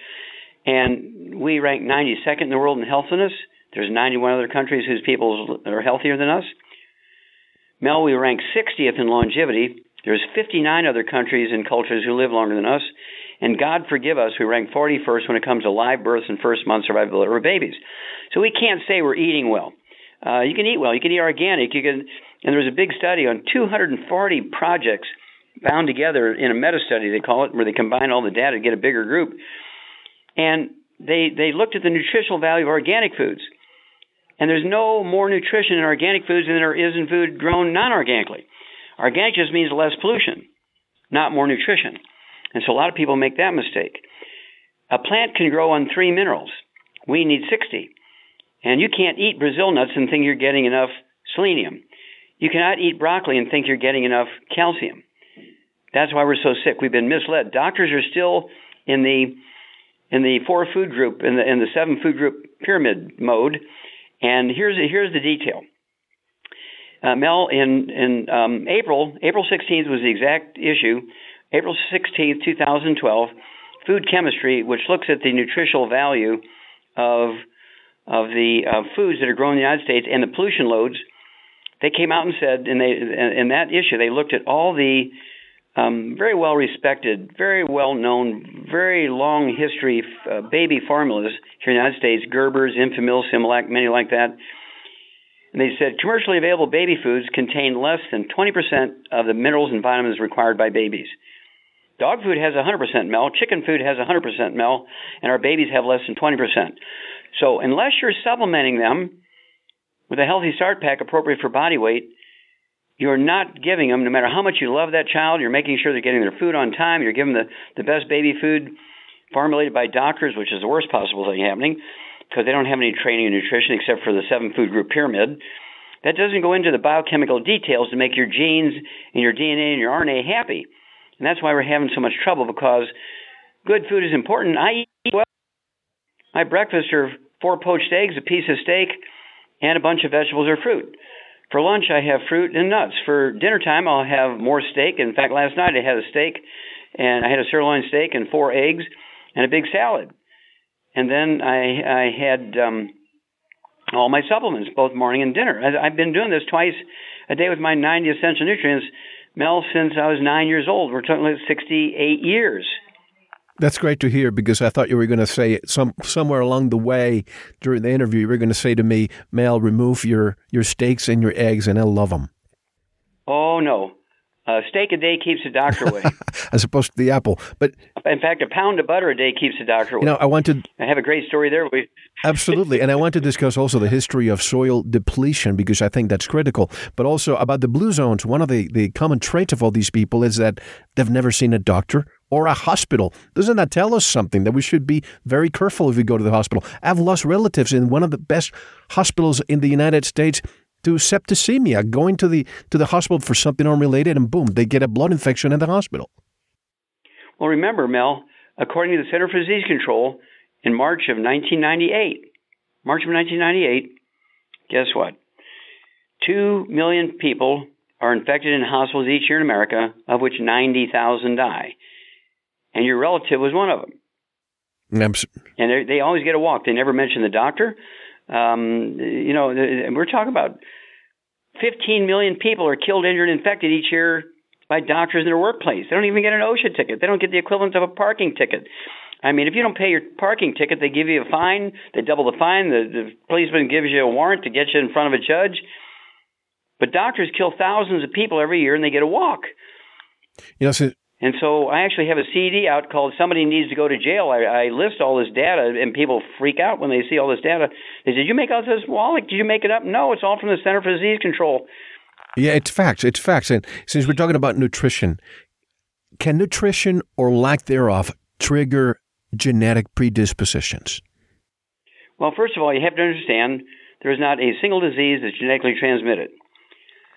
and we rank 92nd in the world in healthiness. There's 91 other countries whose people are healthier than us. Mel, we rank 60th in longevity. There's 59 other countries and cultures who live longer than us. And God forgive us, we rank 41st when it comes to live births and first month survival of our babies. So we can't say we're eating well. Uh, you can eat well. You can eat organic. You can, and there was a big study on 240 projects bound together in a meta study they call it, where they combine all the data to get a bigger group. And they they looked at the nutritional value of organic foods. And there's no more nutrition in organic foods than there is in food grown non-organically. Organic just means less pollution, not more nutrition. And so a lot of people make that mistake. A plant can grow on three minerals. We need 60. And you can't eat Brazil nuts and think you're getting enough selenium. You cannot eat broccoli and think you're getting enough calcium. That's why we're so sick. We've been misled. Doctors are still in the in the four food group in the in the seven food group pyramid mode. And here's here's the detail. Uh, Mel, in in um, April April 16th was the exact issue. April 16th, 2012, Food Chemistry, which looks at the nutritional value of of the uh, foods that are grown in the United States and the pollution loads, they came out and said, and they in that issue they looked at all the um, very well respected, very well known, very long history uh, baby formulas here in the United States, Gerber's, Enfamil, Similac, many like that. And they said commercially available baby foods contain less than 20% of the minerals and vitamins required by babies. Dog food has 100% mel, chicken food has 100% mel, and our babies have less than 20%. So unless you're supplementing them with a healthy start pack appropriate for body weight, you're not giving them, no matter how much you love that child, you're making sure they're getting their food on time, you're giving them the, the best baby food formulated by doctors, which is the worst possible thing happening because they don't have any training in nutrition except for the seven food group pyramid. That doesn't go into the biochemical details to make your genes and your DNA and your RNA happy. And that's why we're having so much trouble because good food is important. I eat well. My breakfast are four poached eggs, a piece of steak, and a bunch of vegetables or fruit. For lunch, I have fruit and nuts. For dinner time, I'll have more steak. In fact, last night I had a steak, and I had a sirloin steak and four eggs and a big salad. And then I I had um, all my supplements, both morning and dinner. I, I've been doing this twice a day with my 90 essential nutrients, Mel, since I was nine years old. We're talking like 68 years. That's great to hear because I thought you were going to say some somewhere along the way during the interview you were going to say to me, "Mel, remove your your steaks and your eggs, and I'll love them." Oh no, a steak a day keeps the doctor away. As opposed to the apple, but in fact, a pound of butter a day keeps the doctor away. You know, I wanted. I have a great story there. Absolutely, and I want to discuss also the history of soil depletion because I think that's critical. But also about the blue zones. One of the the common traits of all these people is that they've never seen a doctor or a hospital. Doesn't that tell us something that we should be very careful if we go to the hospital? I've lost relatives in one of the best hospitals in the United States to septicemia, going to the to the hospital for something unrelated, and boom, they get a blood infection in the hospital. Well, remember, Mel, according to the Center for Disease Control, in March of 1998, March of 1998, guess what? Two million people are infected in hospitals each year in America, of which 90,000 die. And your relative was one of them. and they always get a walk. They never mention the doctor. Um, you know, we're talking about 15 million people are killed, injured, infected each year by doctors in their workplace. They don't even get an OSHA ticket. They don't get the equivalent of a parking ticket. I mean, if you don't pay your parking ticket, they give you a fine. They double the fine. The, the policeman gives you a warrant to get you in front of a judge. But doctors kill thousands of people every year, and they get a walk. You know, so and so I actually have a CD out called "Somebody Needs to Go to Jail." I, I list all this data, and people freak out when they see all this data. They say, "Did you make all this, Wallach? Did you make it up?" No, it's all from the Center for Disease Control. Yeah, it's facts. It's facts. And since we're talking about nutrition, can nutrition or lack thereof trigger genetic predispositions? Well, first of all, you have to understand there is not a single disease that's genetically transmitted.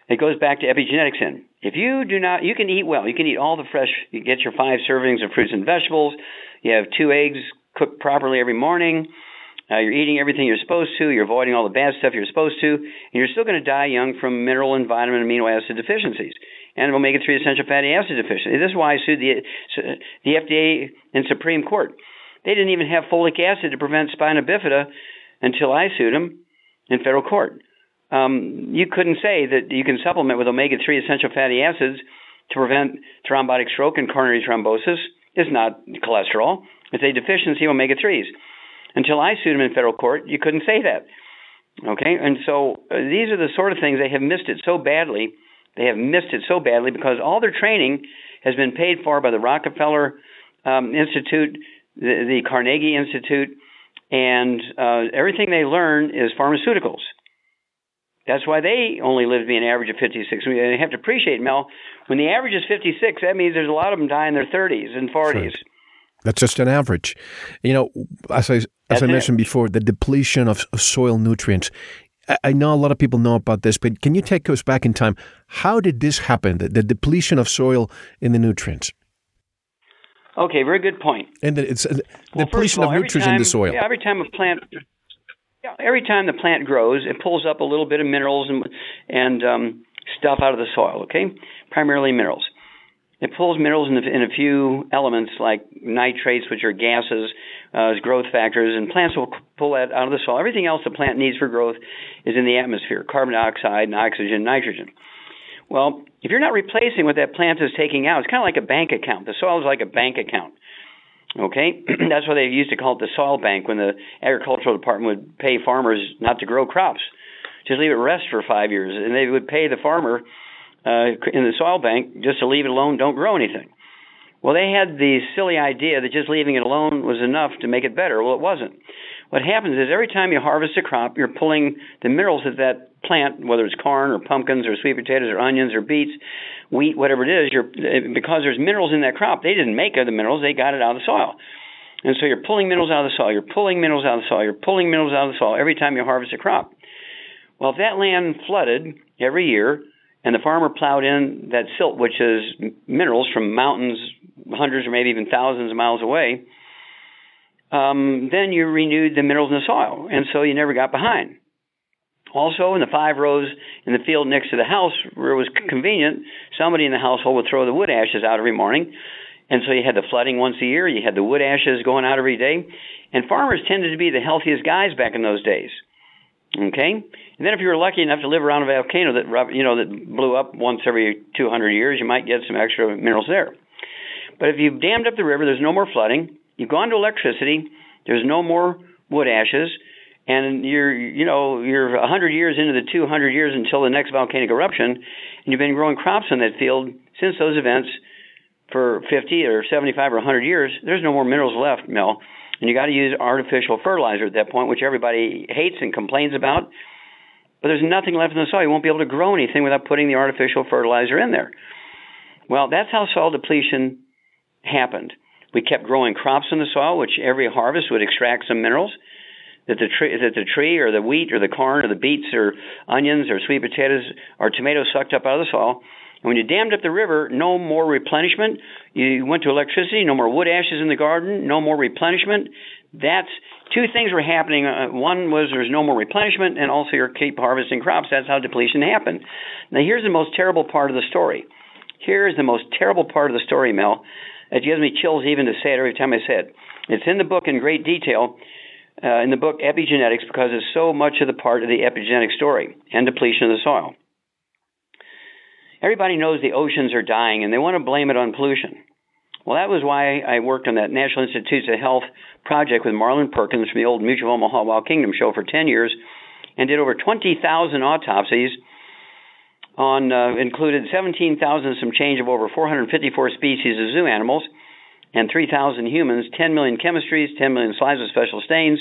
It goes back to epigenetics. In if you do not, you can eat well. You can eat all the fresh. You get your five servings of fruits and vegetables. You have two eggs cooked properly every morning. Uh, you're eating everything you're supposed to. You're avoiding all the bad stuff you're supposed to, and you're still going to die young from mineral and vitamin and amino acid deficiencies and omega-3 essential fatty acid deficiency. This is why I sued the the FDA and Supreme Court. They didn't even have folic acid to prevent spina bifida until I sued them in federal court um, you couldn't say that you can supplement with omega 3 essential fatty acids to prevent thrombotic stroke and coronary thrombosis. It's not cholesterol, it's a deficiency of omega 3s. Until I sued them in federal court, you couldn't say that. Okay, and so uh, these are the sort of things they have missed it so badly. They have missed it so badly because all their training has been paid for by the Rockefeller um, Institute, the, the Carnegie Institute, and uh, everything they learn is pharmaceuticals. That's why they only live to be an average of 56. We have to appreciate, Mel, when the average is 56, that means there's a lot of them die in their 30s and 40s. Right. That's just an average. You know, as I, as I mentioned before, the depletion of, of soil nutrients. I, I know a lot of people know about this, but can you take us back in time? How did this happen, the, the depletion of soil in the nutrients? Okay, very good point. And the, it's uh, well, depletion of, all, of nutrients time, in the soil. Yeah, every time a plant every time the plant grows, it pulls up a little bit of minerals and and um, stuff out of the soil. Okay, primarily minerals. It pulls minerals in a, in a few elements like nitrates, which are gases, uh, as growth factors, and plants will pull that out of the soil. Everything else the plant needs for growth is in the atmosphere: carbon dioxide, and oxygen, nitrogen. Well, if you're not replacing what that plant is taking out, it's kind of like a bank account. The soil is like a bank account. Okay, that's why they used to call it the soil bank when the agricultural department would pay farmers not to grow crops, just leave it rest for five years, and they would pay the farmer uh, in the soil bank just to leave it alone, don't grow anything. Well, they had the silly idea that just leaving it alone was enough to make it better. Well, it wasn't. What happens is every time you harvest a crop, you're pulling the minerals that that plant, whether it's corn or pumpkins or sweet potatoes or onions or beets, wheat, whatever it is, you're because there's minerals in that crop. They didn't make the minerals; they got it out of the soil. And so you're pulling minerals out of the soil. You're pulling minerals out of the soil. You're pulling minerals out of the soil every time you harvest a crop. Well, if that land flooded every year, and the farmer plowed in that silt, which is minerals from mountains, hundreds or maybe even thousands of miles away, um, then you renewed the minerals in the soil, and so you never got behind. Also, in the five rows in the field next to the house, where it was convenient, somebody in the household would throw the wood ashes out every morning. And so you had the flooding once a year, you had the wood ashes going out every day. And farmers tended to be the healthiest guys back in those days. Okay? And then if you were lucky enough to live around a volcano that you know that blew up once every 200 years, you might get some extra minerals there. But if you've dammed up the river, there's no more flooding. You've gone to electricity. There's no more wood ashes and you're you know you're 100 years into the 200 years until the next volcanic eruption and you've been growing crops in that field since those events for 50 or 75 or 100 years. There's no more minerals left Mel. And you got to use artificial fertilizer at that point which everybody hates and complains about. But there's nothing left in the soil. You won't be able to grow anything without putting the artificial fertilizer in there. Well that's how soil depletion happened. We kept growing crops in the soil which every harvest would extract some minerals that the tree that the tree or the wheat or the corn or the beets or onions or sweet potatoes or tomatoes sucked up out of the soil. And when you dammed up the river, no more replenishment. You went to electricity, no more wood ashes in the garden, no more replenishment. That's two things were happening. Uh, one was there's no more replenishment, and also you're keep harvesting crops. That's how depletion happened. Now here's the most terrible part of the story. Here's the most terrible part of the story, Mel. It gives me chills even to say it every time I say it. It's in the book in great detail uh, in the book Epigenetics because it's so much of the part of the epigenetic story and depletion of the soil. Everybody knows the oceans are dying and they want to blame it on pollution. Well, that was why I worked on that National Institutes of Health project with Marlin Perkins from the old Mutual Omaha Wild Kingdom show for 10 years and did over 20,000 autopsies on uh, included 17,000 some change of over 454 species of zoo animals and 3,000 humans, 10 million chemistries, 10 million slides of special stains,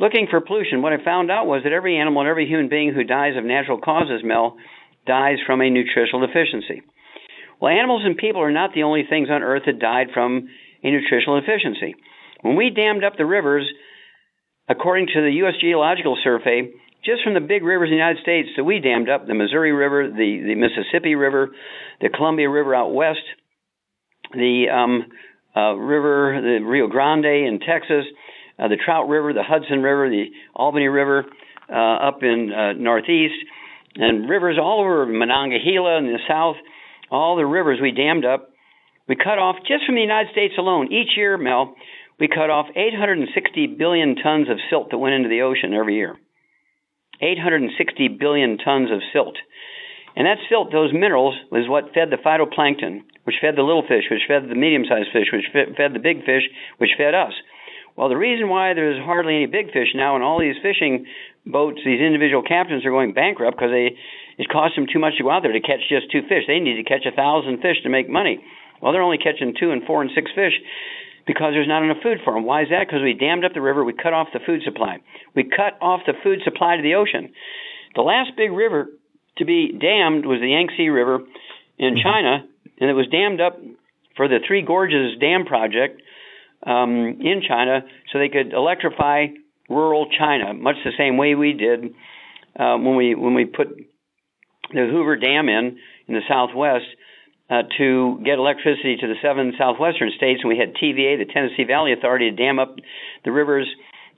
looking for pollution. What I found out was that every animal and every human being who dies of natural causes, Mel, dies from a nutritional deficiency. Well, animals and people are not the only things on Earth that died from a nutritional deficiency. When we dammed up the rivers, according to the U.S. Geological Survey, just from the big rivers in the United States that we dammed up, the Missouri River, the, the Mississippi River, the Columbia River out west, the um, uh, River, the Rio Grande in Texas, uh, the Trout River, the Hudson River, the Albany River uh, up in uh, northeast, and rivers all over Monongahela in the south. All the rivers we dammed up. We cut off just from the United States alone each year, Mel. We cut off 860 billion tons of silt that went into the ocean every year. 860 billion tons of silt. And that silt, those minerals, was what fed the phytoplankton, which fed the little fish, which fed the medium sized fish, which fed the big fish, which fed us. Well, the reason why there's hardly any big fish now, and all these fishing boats, these individual captains are going bankrupt because they it costs them too much to go out there to catch just two fish. They need to catch a thousand fish to make money. Well, they're only catching two and four and six fish because there's not enough food for them. Why is that? Because we dammed up the river, we cut off the food supply. We cut off the food supply to the ocean. The last big river to be dammed was the Yangtze River in mm-hmm. China, and it was dammed up for the Three Gorges Dam project um, in China so they could electrify rural China, much the same way we did uh, when we when we put the Hoover Dam in in the Southwest uh, to get electricity to the seven southwestern states, and we had TVA, the Tennessee Valley Authority, to dam up the rivers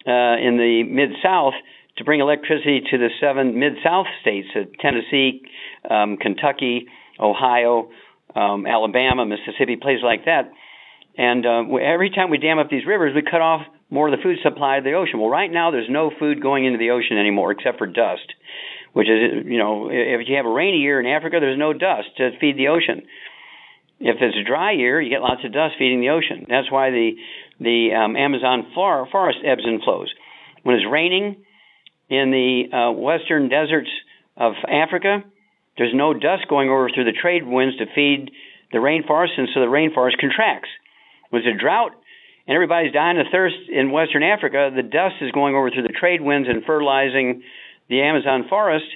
uh, in the mid South to bring electricity to the seven mid South states uh, Tennessee, um, Kentucky, Ohio, um, Alabama, Mississippi, places like that. And uh, every time we dam up these rivers, we cut off more of the food supply of the ocean. Well, right now there's no food going into the ocean anymore except for dust, which is, you know, if you have a rainy year in Africa, there's no dust to feed the ocean. If it's a dry year, you get lots of dust feeding the ocean. That's why the the um, Amazon forest ebbs and flows. When it's raining, in the uh, western deserts of Africa, there's no dust going over through the trade winds to feed the rainforest, and so the rainforest contracts. There's a drought and everybody's dying of thirst in western Africa, the dust is going over through the trade winds and fertilizing the Amazon forest,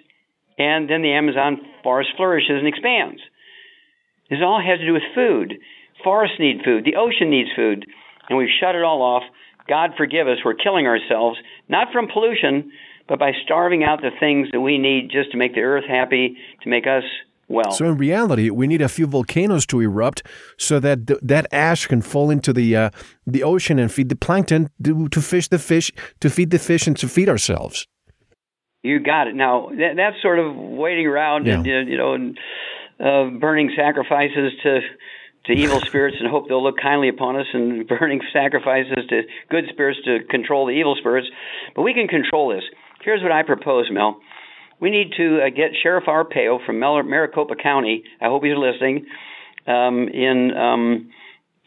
and then the Amazon forest flourishes and expands. This all has to do with food. Forests need food, the ocean needs food, and we've shut it all off. God forgive us, we're killing ourselves, not from pollution, but by starving out the things that we need just to make the earth happy, to make us well. So in reality, we need a few volcanoes to erupt so that th- that ash can fall into the uh, the ocean and feed the plankton to, to fish the fish, to feed the fish, and to feed ourselves. You got it. Now that, that's sort of waiting around Yeah. and you know and uh, burning sacrifices to to evil spirits and hope they'll look kindly upon us, and burning sacrifices to good spirits to control the evil spirits. But we can control this. Here's what I propose, Mel. We need to uh, get Sheriff Arpaio from Mar- Maricopa County. I hope he's listening. Um, in um,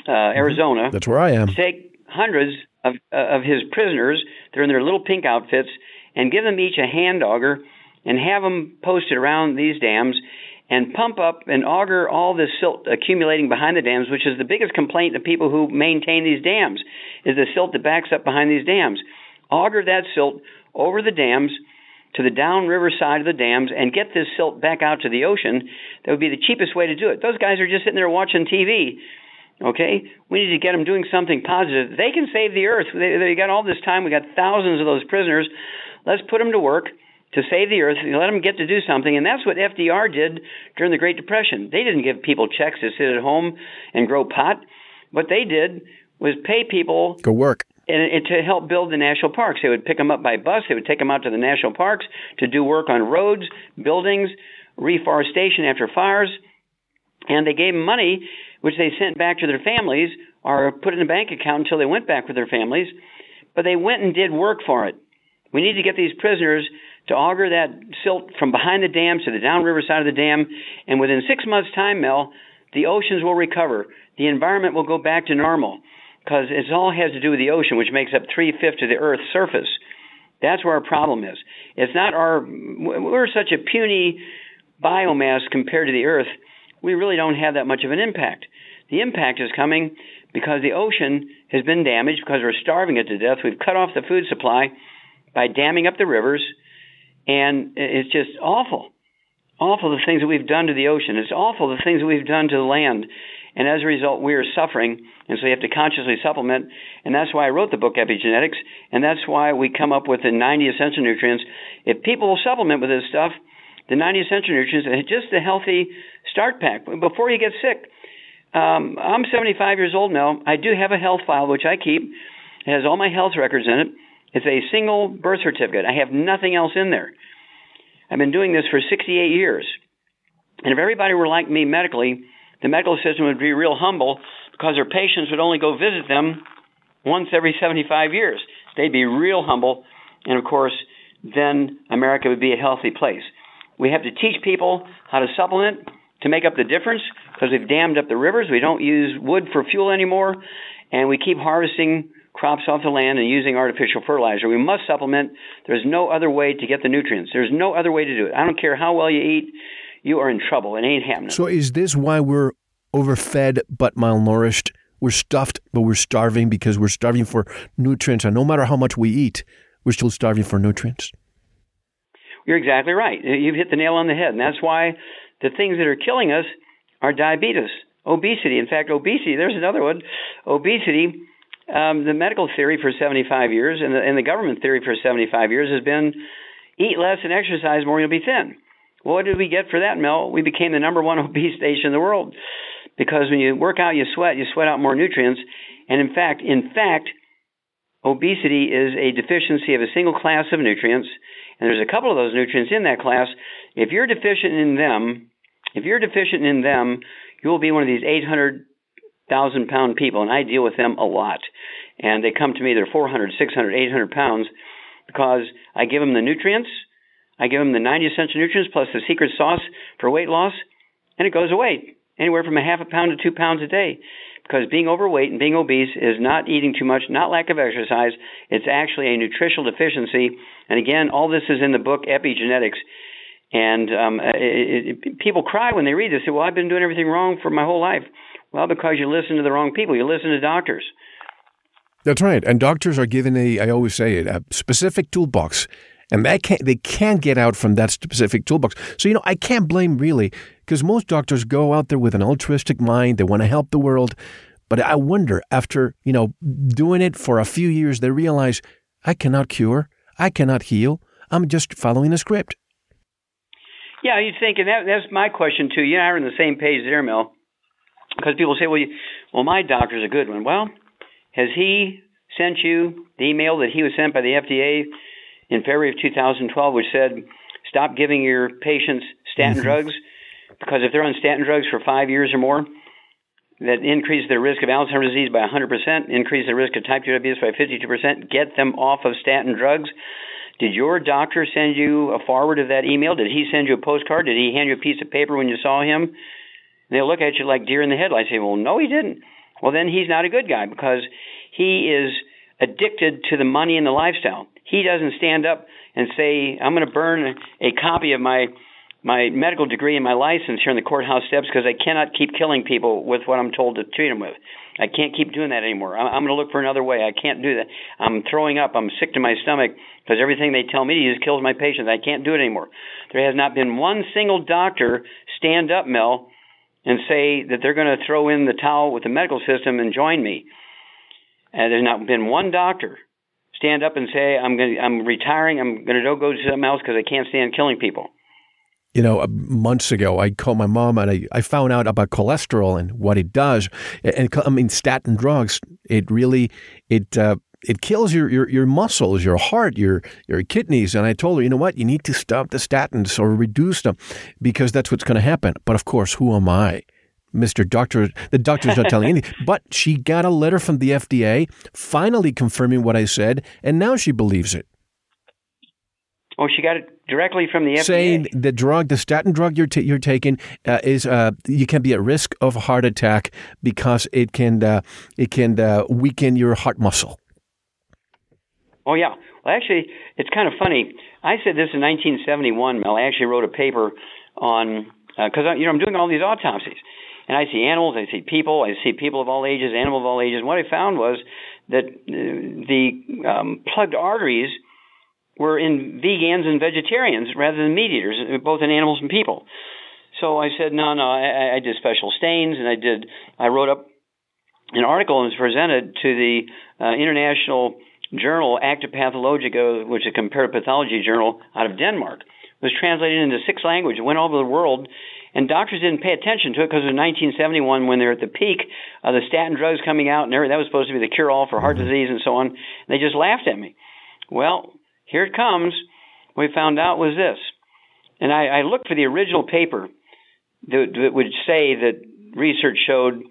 uh, Arizona, That's where I am. take hundreds of uh, of his prisoners. They're in their little pink outfits, and give them each a hand auger, and have them posted around these dams, and pump up and auger all this silt accumulating behind the dams, which is the biggest complaint of people who maintain these dams, is the silt that backs up behind these dams. Auger that silt over the dams to the downriver side of the dams and get this silt back out to the ocean. That would be the cheapest way to do it. Those guys are just sitting there watching TV. Okay, we need to get them doing something positive. They can save the earth. They, they got all this time. We got thousands of those prisoners. Let's put them to work to save the earth. and Let them get to do something, and that's what FDR did during the Great Depression. They didn't give people checks to sit at home and grow pot. What they did was pay people Go work. And, and to help build the national parks. They would pick them up by bus. They would take them out to the national parks to do work on roads, buildings, reforestation after fires, and they gave them money, which they sent back to their families or put in a bank account until they went back with their families. But they went and did work for it. We need to get these prisoners to auger that silt from behind the dams to the downriver side of the dam, and within six months' time, Mel, the oceans will recover. The environment will go back to normal because it all has to do with the ocean, which makes up three fifths of the Earth's surface. That's where our problem is. It's not our. We're such a puny biomass compared to the Earth. We really don't have that much of an impact. The impact is coming because the ocean has been damaged because we're starving it to death. We've cut off the food supply by damming up the rivers, and it's just awful. Awful the things that we've done to the ocean. It's awful the things that we've done to the land. And as a result, we are suffering, and so you have to consciously supplement. And that's why I wrote the book Epigenetics, and that's why we come up with the 90 essential nutrients. If people will supplement with this stuff, the 90 essential nutrients, just a healthy start pack before you get sick. Um, I'm 75 years old now. I do have a health file which I keep. It has all my health records in it. It's a single birth certificate. I have nothing else in there. I've been doing this for 68 years. And if everybody were like me medically, the medical system would be real humble because their patients would only go visit them once every 75 years. They'd be real humble, and of course, then America would be a healthy place. We have to teach people how to supplement to make up the difference because we've dammed up the rivers. We don't use wood for fuel anymore, and we keep harvesting crops off the land and using artificial fertilizer. We must supplement. There's no other way to get the nutrients. There's no other way to do it. I don't care how well you eat, you are in trouble. It ain't happening. So is this why we're overfed but malnourished? We're stuffed, but we're starving because we're starving for nutrients. And no matter how much we eat, we're still starving for nutrients. You're exactly right. You've hit the nail on the head. And that's why the things that are killing us are diabetes, obesity. In fact, obesity, there's another one. Obesity, um, the medical theory for 75 years and the, and the government theory for 75 years has been eat less and exercise more, you'll be thin. What did we get for that, Mel? We became the number one obese nation in the world because when you work out, you sweat, you sweat out more nutrients. And in fact, in fact, obesity is a deficiency of a single class of nutrients, and there's a couple of those nutrients in that class. If you're deficient in them, if you're deficient in them, you will be one of these 800,000 pound people, and I deal with them a lot. And they come to me, they're 400, 600, 800 pounds because I give them the nutrients, I give them the 90 essential nutrients plus the secret sauce for weight loss, and it goes away anywhere from a half a pound to two pounds a day. Because being overweight and being obese is not eating too much, not lack of exercise. It's actually a nutritional deficiency. And again, all this is in the book Epigenetics. And um, it, it, people cry when they read this. They say, "Well, I've been doing everything wrong for my whole life." Well, because you listen to the wrong people. You listen to doctors. That's right. And doctors are given a, I always say it, a specific toolbox. And they can't, they can't get out from that specific toolbox. So, you know, I can't blame really, because most doctors go out there with an altruistic mind. They want to help the world. But I wonder, after, you know, doing it for a few years, they realize I cannot cure, I cannot heal. I'm just following a script. Yeah, you think, and that, that's my question too. You and I are on the same page there, Mel. Because people say, well, you, well, my doctor's a good one. Well, has he sent you the email that he was sent by the FDA in February of 2012, which said stop giving your patients statin mm-hmm. drugs because if they're on statin drugs for five years or more, that increase their risk of Alzheimer's disease by 100%, increase the risk of type 2 diabetes by 52%, get them off of statin drugs. Did your doctor send you a forward of that email? Did he send you a postcard? Did he hand you a piece of paper when you saw him? And they'll look at you like deer in the headlights. Say, well, no, he didn't. Well, then he's not a good guy because he is addicted to the money and the lifestyle. He doesn't stand up and say, I'm going to burn a copy of my my medical degree and my license here in the courthouse steps because I cannot keep killing people with what I'm told to treat them with. I can't keep doing that anymore. I'm, I'm going to look for another way. I can't do that. I'm throwing up. I'm sick to my stomach because everything they tell me to use kills my patients. I can't do it anymore. There has not been one single doctor stand up, Mel, and say that they're going to throw in the towel with the medical system and join me. And there's not been one doctor stand up and say, "I'm going, to, I'm retiring. I'm going to go do something else because I can't stand killing people." You know, months ago, I called my mom and I, I found out about cholesterol and what it does. And I mean, statin drugs, it really it uh, it kills your, your your muscles, your heart, your your kidneys. And I told her, you know what, you need to stop the statins or reduce them because that's what's going to happen. But of course, who am I? Mr. Doctor, the doctor's not telling anything. But she got a letter from the FDA finally confirming what I said, and now she believes it. Oh, she got it directly from the FDA. Saying the drug, the statin drug you're, t- you're taking, uh, is uh, you can be at risk of a heart attack because it can uh, it can uh, weaken your heart muscle. Oh yeah. Well, actually, it's kind of funny. I said this in 1971. Mel, I actually wrote a paper on because uh, you know I'm doing all these autopsies and I see animals, I see people, I see people of all ages, animals of all ages. And what I found was that uh, the um, plugged arteries were in vegans and vegetarians rather than meat eaters, both in animals and people. So I said, no, no, I, I did special stains, and I did. I wrote up an article and was presented to the uh, International Journal Acta Pathologica, which is a comparative pathology journal out of Denmark. It was translated into six languages, went all over the world, and doctors didn't pay attention to it because it was 1971 when they're at the peak of the statin drugs coming out, and that was supposed to be the cure-all for heart mm-hmm. disease and so on. And they just laughed at me. Well, here it comes. What we found out was this, and I, I looked for the original paper that, that would say that research showed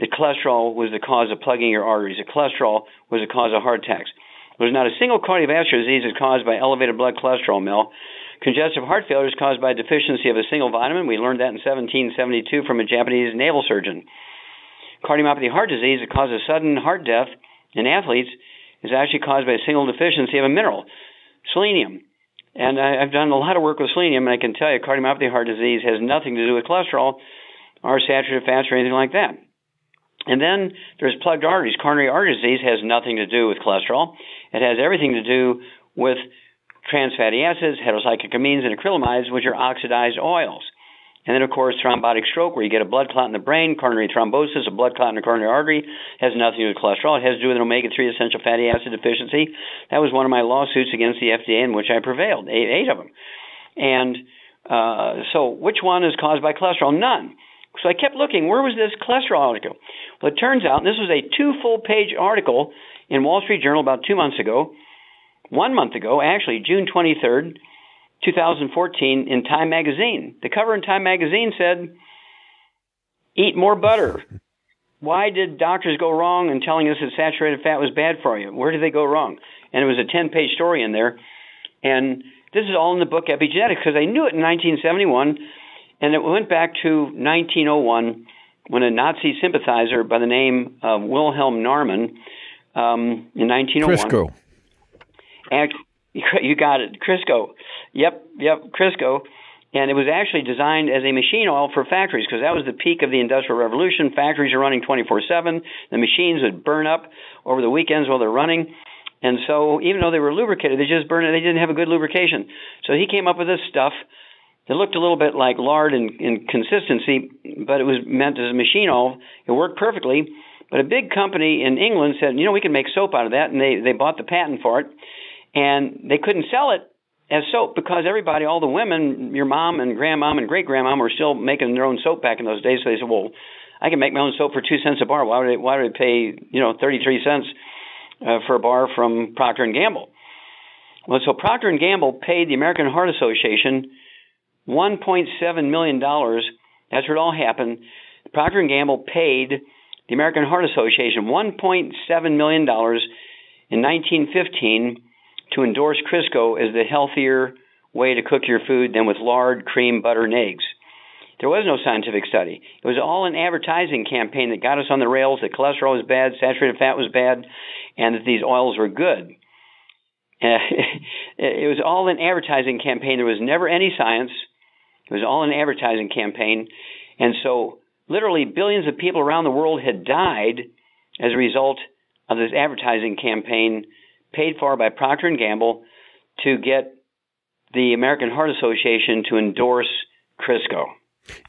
that cholesterol was the cause of plugging your arteries. That cholesterol was the cause of heart attacks. There was not a single cardiovascular disease that's caused by elevated blood cholesterol, Mel. Congestive heart failure is caused by a deficiency of a single vitamin. We learned that in 1772 from a Japanese naval surgeon. Cardiomyopathy heart disease that causes sudden heart death in athletes is actually caused by a single deficiency of a mineral, selenium. And I, I've done a lot of work with selenium, and I can tell you cardiomyopathy heart disease has nothing to do with cholesterol or saturated fats or anything like that. And then there's plugged arteries. Coronary artery disease has nothing to do with cholesterol. It has everything to do with trans fatty acids, heterocyclic amines, and acrylamides, which are oxidized oils. And then, of course, thrombotic stroke, where you get a blood clot in the brain, coronary thrombosis, a blood clot in the coronary artery, has nothing to do with cholesterol. It has to do with an omega 3 essential fatty acid deficiency. That was one of my lawsuits against the FDA in which I prevailed, eight, eight of them. And uh, so, which one is caused by cholesterol? None. So I kept looking, where was this cholesterol article? Well, it turns out, this was a two full page article in Wall Street Journal about two months ago, one month ago, actually, June 23rd, 2014, in Time Magazine. The cover in Time Magazine said, Eat more butter. Why did doctors go wrong in telling us that saturated fat was bad for you? Where did they go wrong? And it was a 10 page story in there. And this is all in the book Epigenetics because I knew it in 1971, and it went back to 1901 when a Nazi sympathizer by the name of Wilhelm Normann um, in 1901. Crisco. Actually, you got it, Crisco. Yep, yep, Crisco. And it was actually designed as a machine oil for factories because that was the peak of the Industrial Revolution. Factories are running 24 7. The machines would burn up over the weekends while they're running. And so, even though they were lubricated, they just burned it. They didn't have a good lubrication. So, he came up with this stuff that looked a little bit like lard in, in consistency, but it was meant as a machine oil. It worked perfectly. But a big company in England said, you know, we can make soap out of that. And they, they bought the patent for it and they couldn't sell it as soap because everybody, all the women, your mom and grandmom and great grandmom, were still making their own soap back in those days. So they said, "Well, I can make my own soap for two cents a bar. Why would I, why would I pay you know thirty three cents uh, for a bar from Procter and Gamble?" Well, so Procter and Gamble paid the American Heart Association 1.7 million dollars. That's where it all happened. Procter and Gamble paid the American Heart Association 1.7 million dollars in 1915 to endorse Crisco as the healthier way to cook your food than with lard, cream, butter, and eggs. There was no scientific study. It was all an advertising campaign that got us on the rails that cholesterol was bad, saturated fat was bad, and that these oils were good. Uh, it was all an advertising campaign. There was never any science. It was all an advertising campaign. And so, literally, billions of people around the world had died as a result of this advertising campaign paid for by Procter and Gamble to get the American Heart Association to endorse Crisco.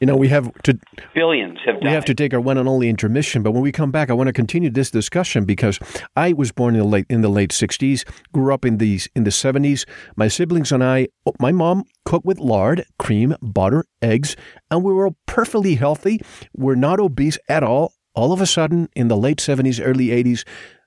You know, we have to billions have died. We have to take our one and only intermission, but when we come back, I want to continue this discussion because I was born in the late in the late '60s, grew up in the in the '70s. My siblings and I, my mom cooked with lard, cream, butter, eggs, and we were perfectly healthy. We're not obese at all. All of a sudden, in the late '70s, early '80s,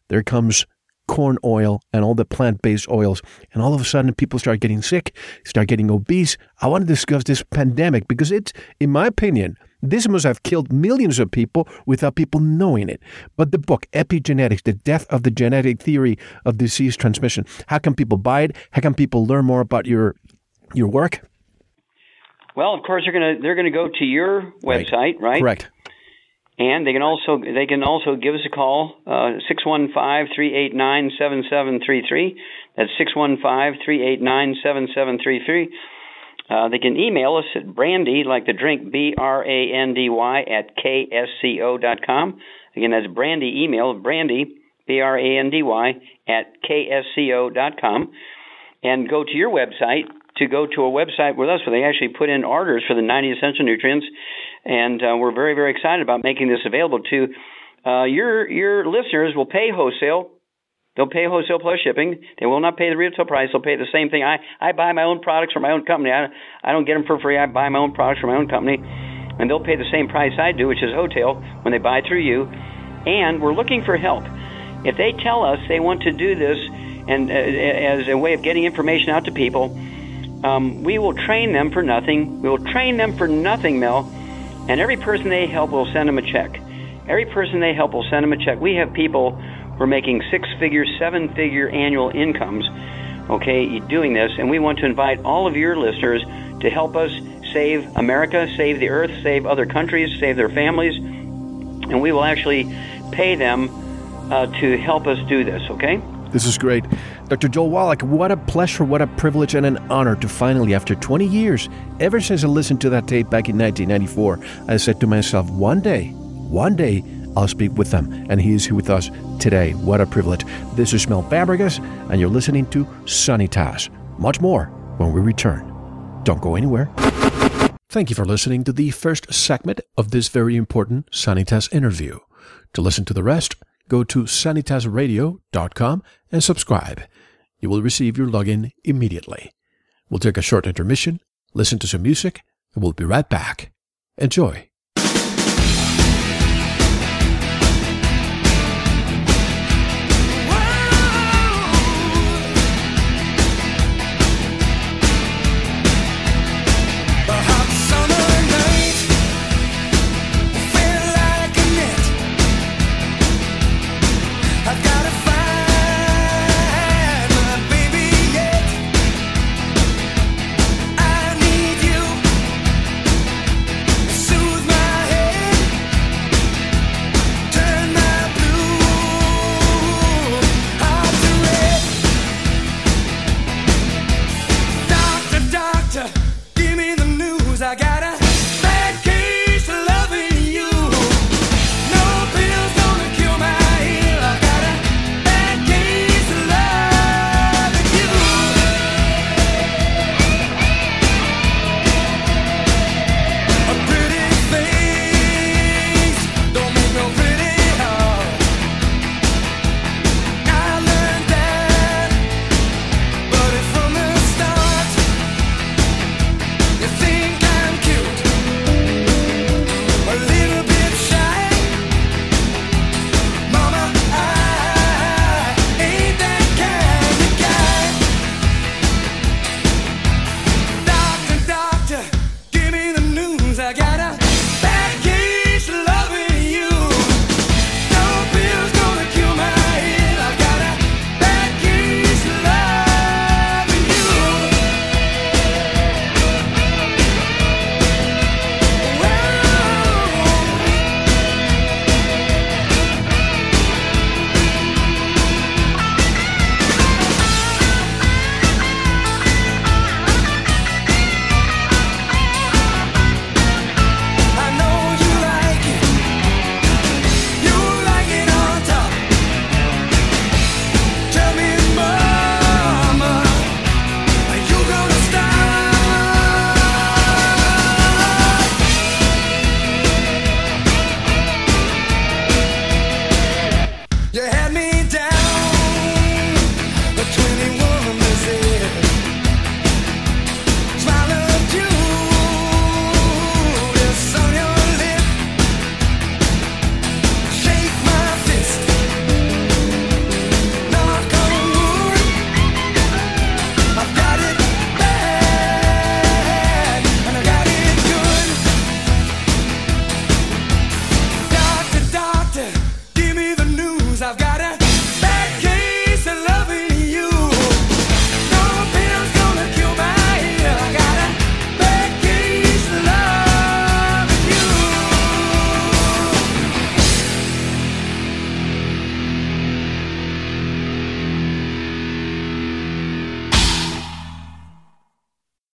there comes corn oil and all the plant based oils. And all of a sudden, people start getting sick, start getting obese. I want to discuss this pandemic because it's, in my opinion, this must have killed millions of people without people knowing it. But the book, Epigenetics, The Death of the Genetic Theory of Disease Transmission, how can people buy it? How can people learn more about your your work? Well, of course, they're going to they're going to go to your website, right? right? Correct. And they can also they can also give us a call uh, six one five three eight nine seven seven three three. That's six one five three eight nine seven seven three three. Uh, they can email us at brandy, like the drink, B R A N D Y, at ksco dot com. Again, that's brandy email, brandy, B R A N D Y, at ksco dot com. And go to your website to go to a website with us where they actually put in orders for the 90 essential nutrients and uh, we're very very excited about making this available to uh, your your listeners. Will pay wholesale. They'll pay wholesale plus shipping. They will not pay the retail price. They'll pay the same thing. I I buy my own products from my own company. I I don't get them for free. I buy my own products from my own company, and they'll pay the same price I do, which is wholesale when they buy through you. And we're looking for help. If they tell us they want to do this and uh, as a way of getting information out to people, um, we will train them for nothing. We will train them for nothing, Mel and every person they help will send them a check. Every person they help will send them a check. We have people who are making six figure, seven figure annual incomes, okay, doing this, and we want to invite all of your listeners to help us save America, save the earth, save other countries, save their families, and we will actually pay them uh, to help us do this, okay? This is great. Dr. Joel Wallach, what a pleasure, what a privilege, and an honor to finally, after 20 years, ever since I listened to that tape back in 1994, I said to myself, one day, one day, I'll speak with them. And he is here with us today. What a privilege. This is Mel Fabregas, and you're listening to Sunny Sanitas. Much more when we return. Don't go anywhere. Thank you for listening to the first segment of this very important Sunny Sanitas interview. To listen to the rest, go to sanitasradio.com and subscribe. You will receive your login immediately. We'll take a short intermission, listen to some music, and we'll be right back. Enjoy.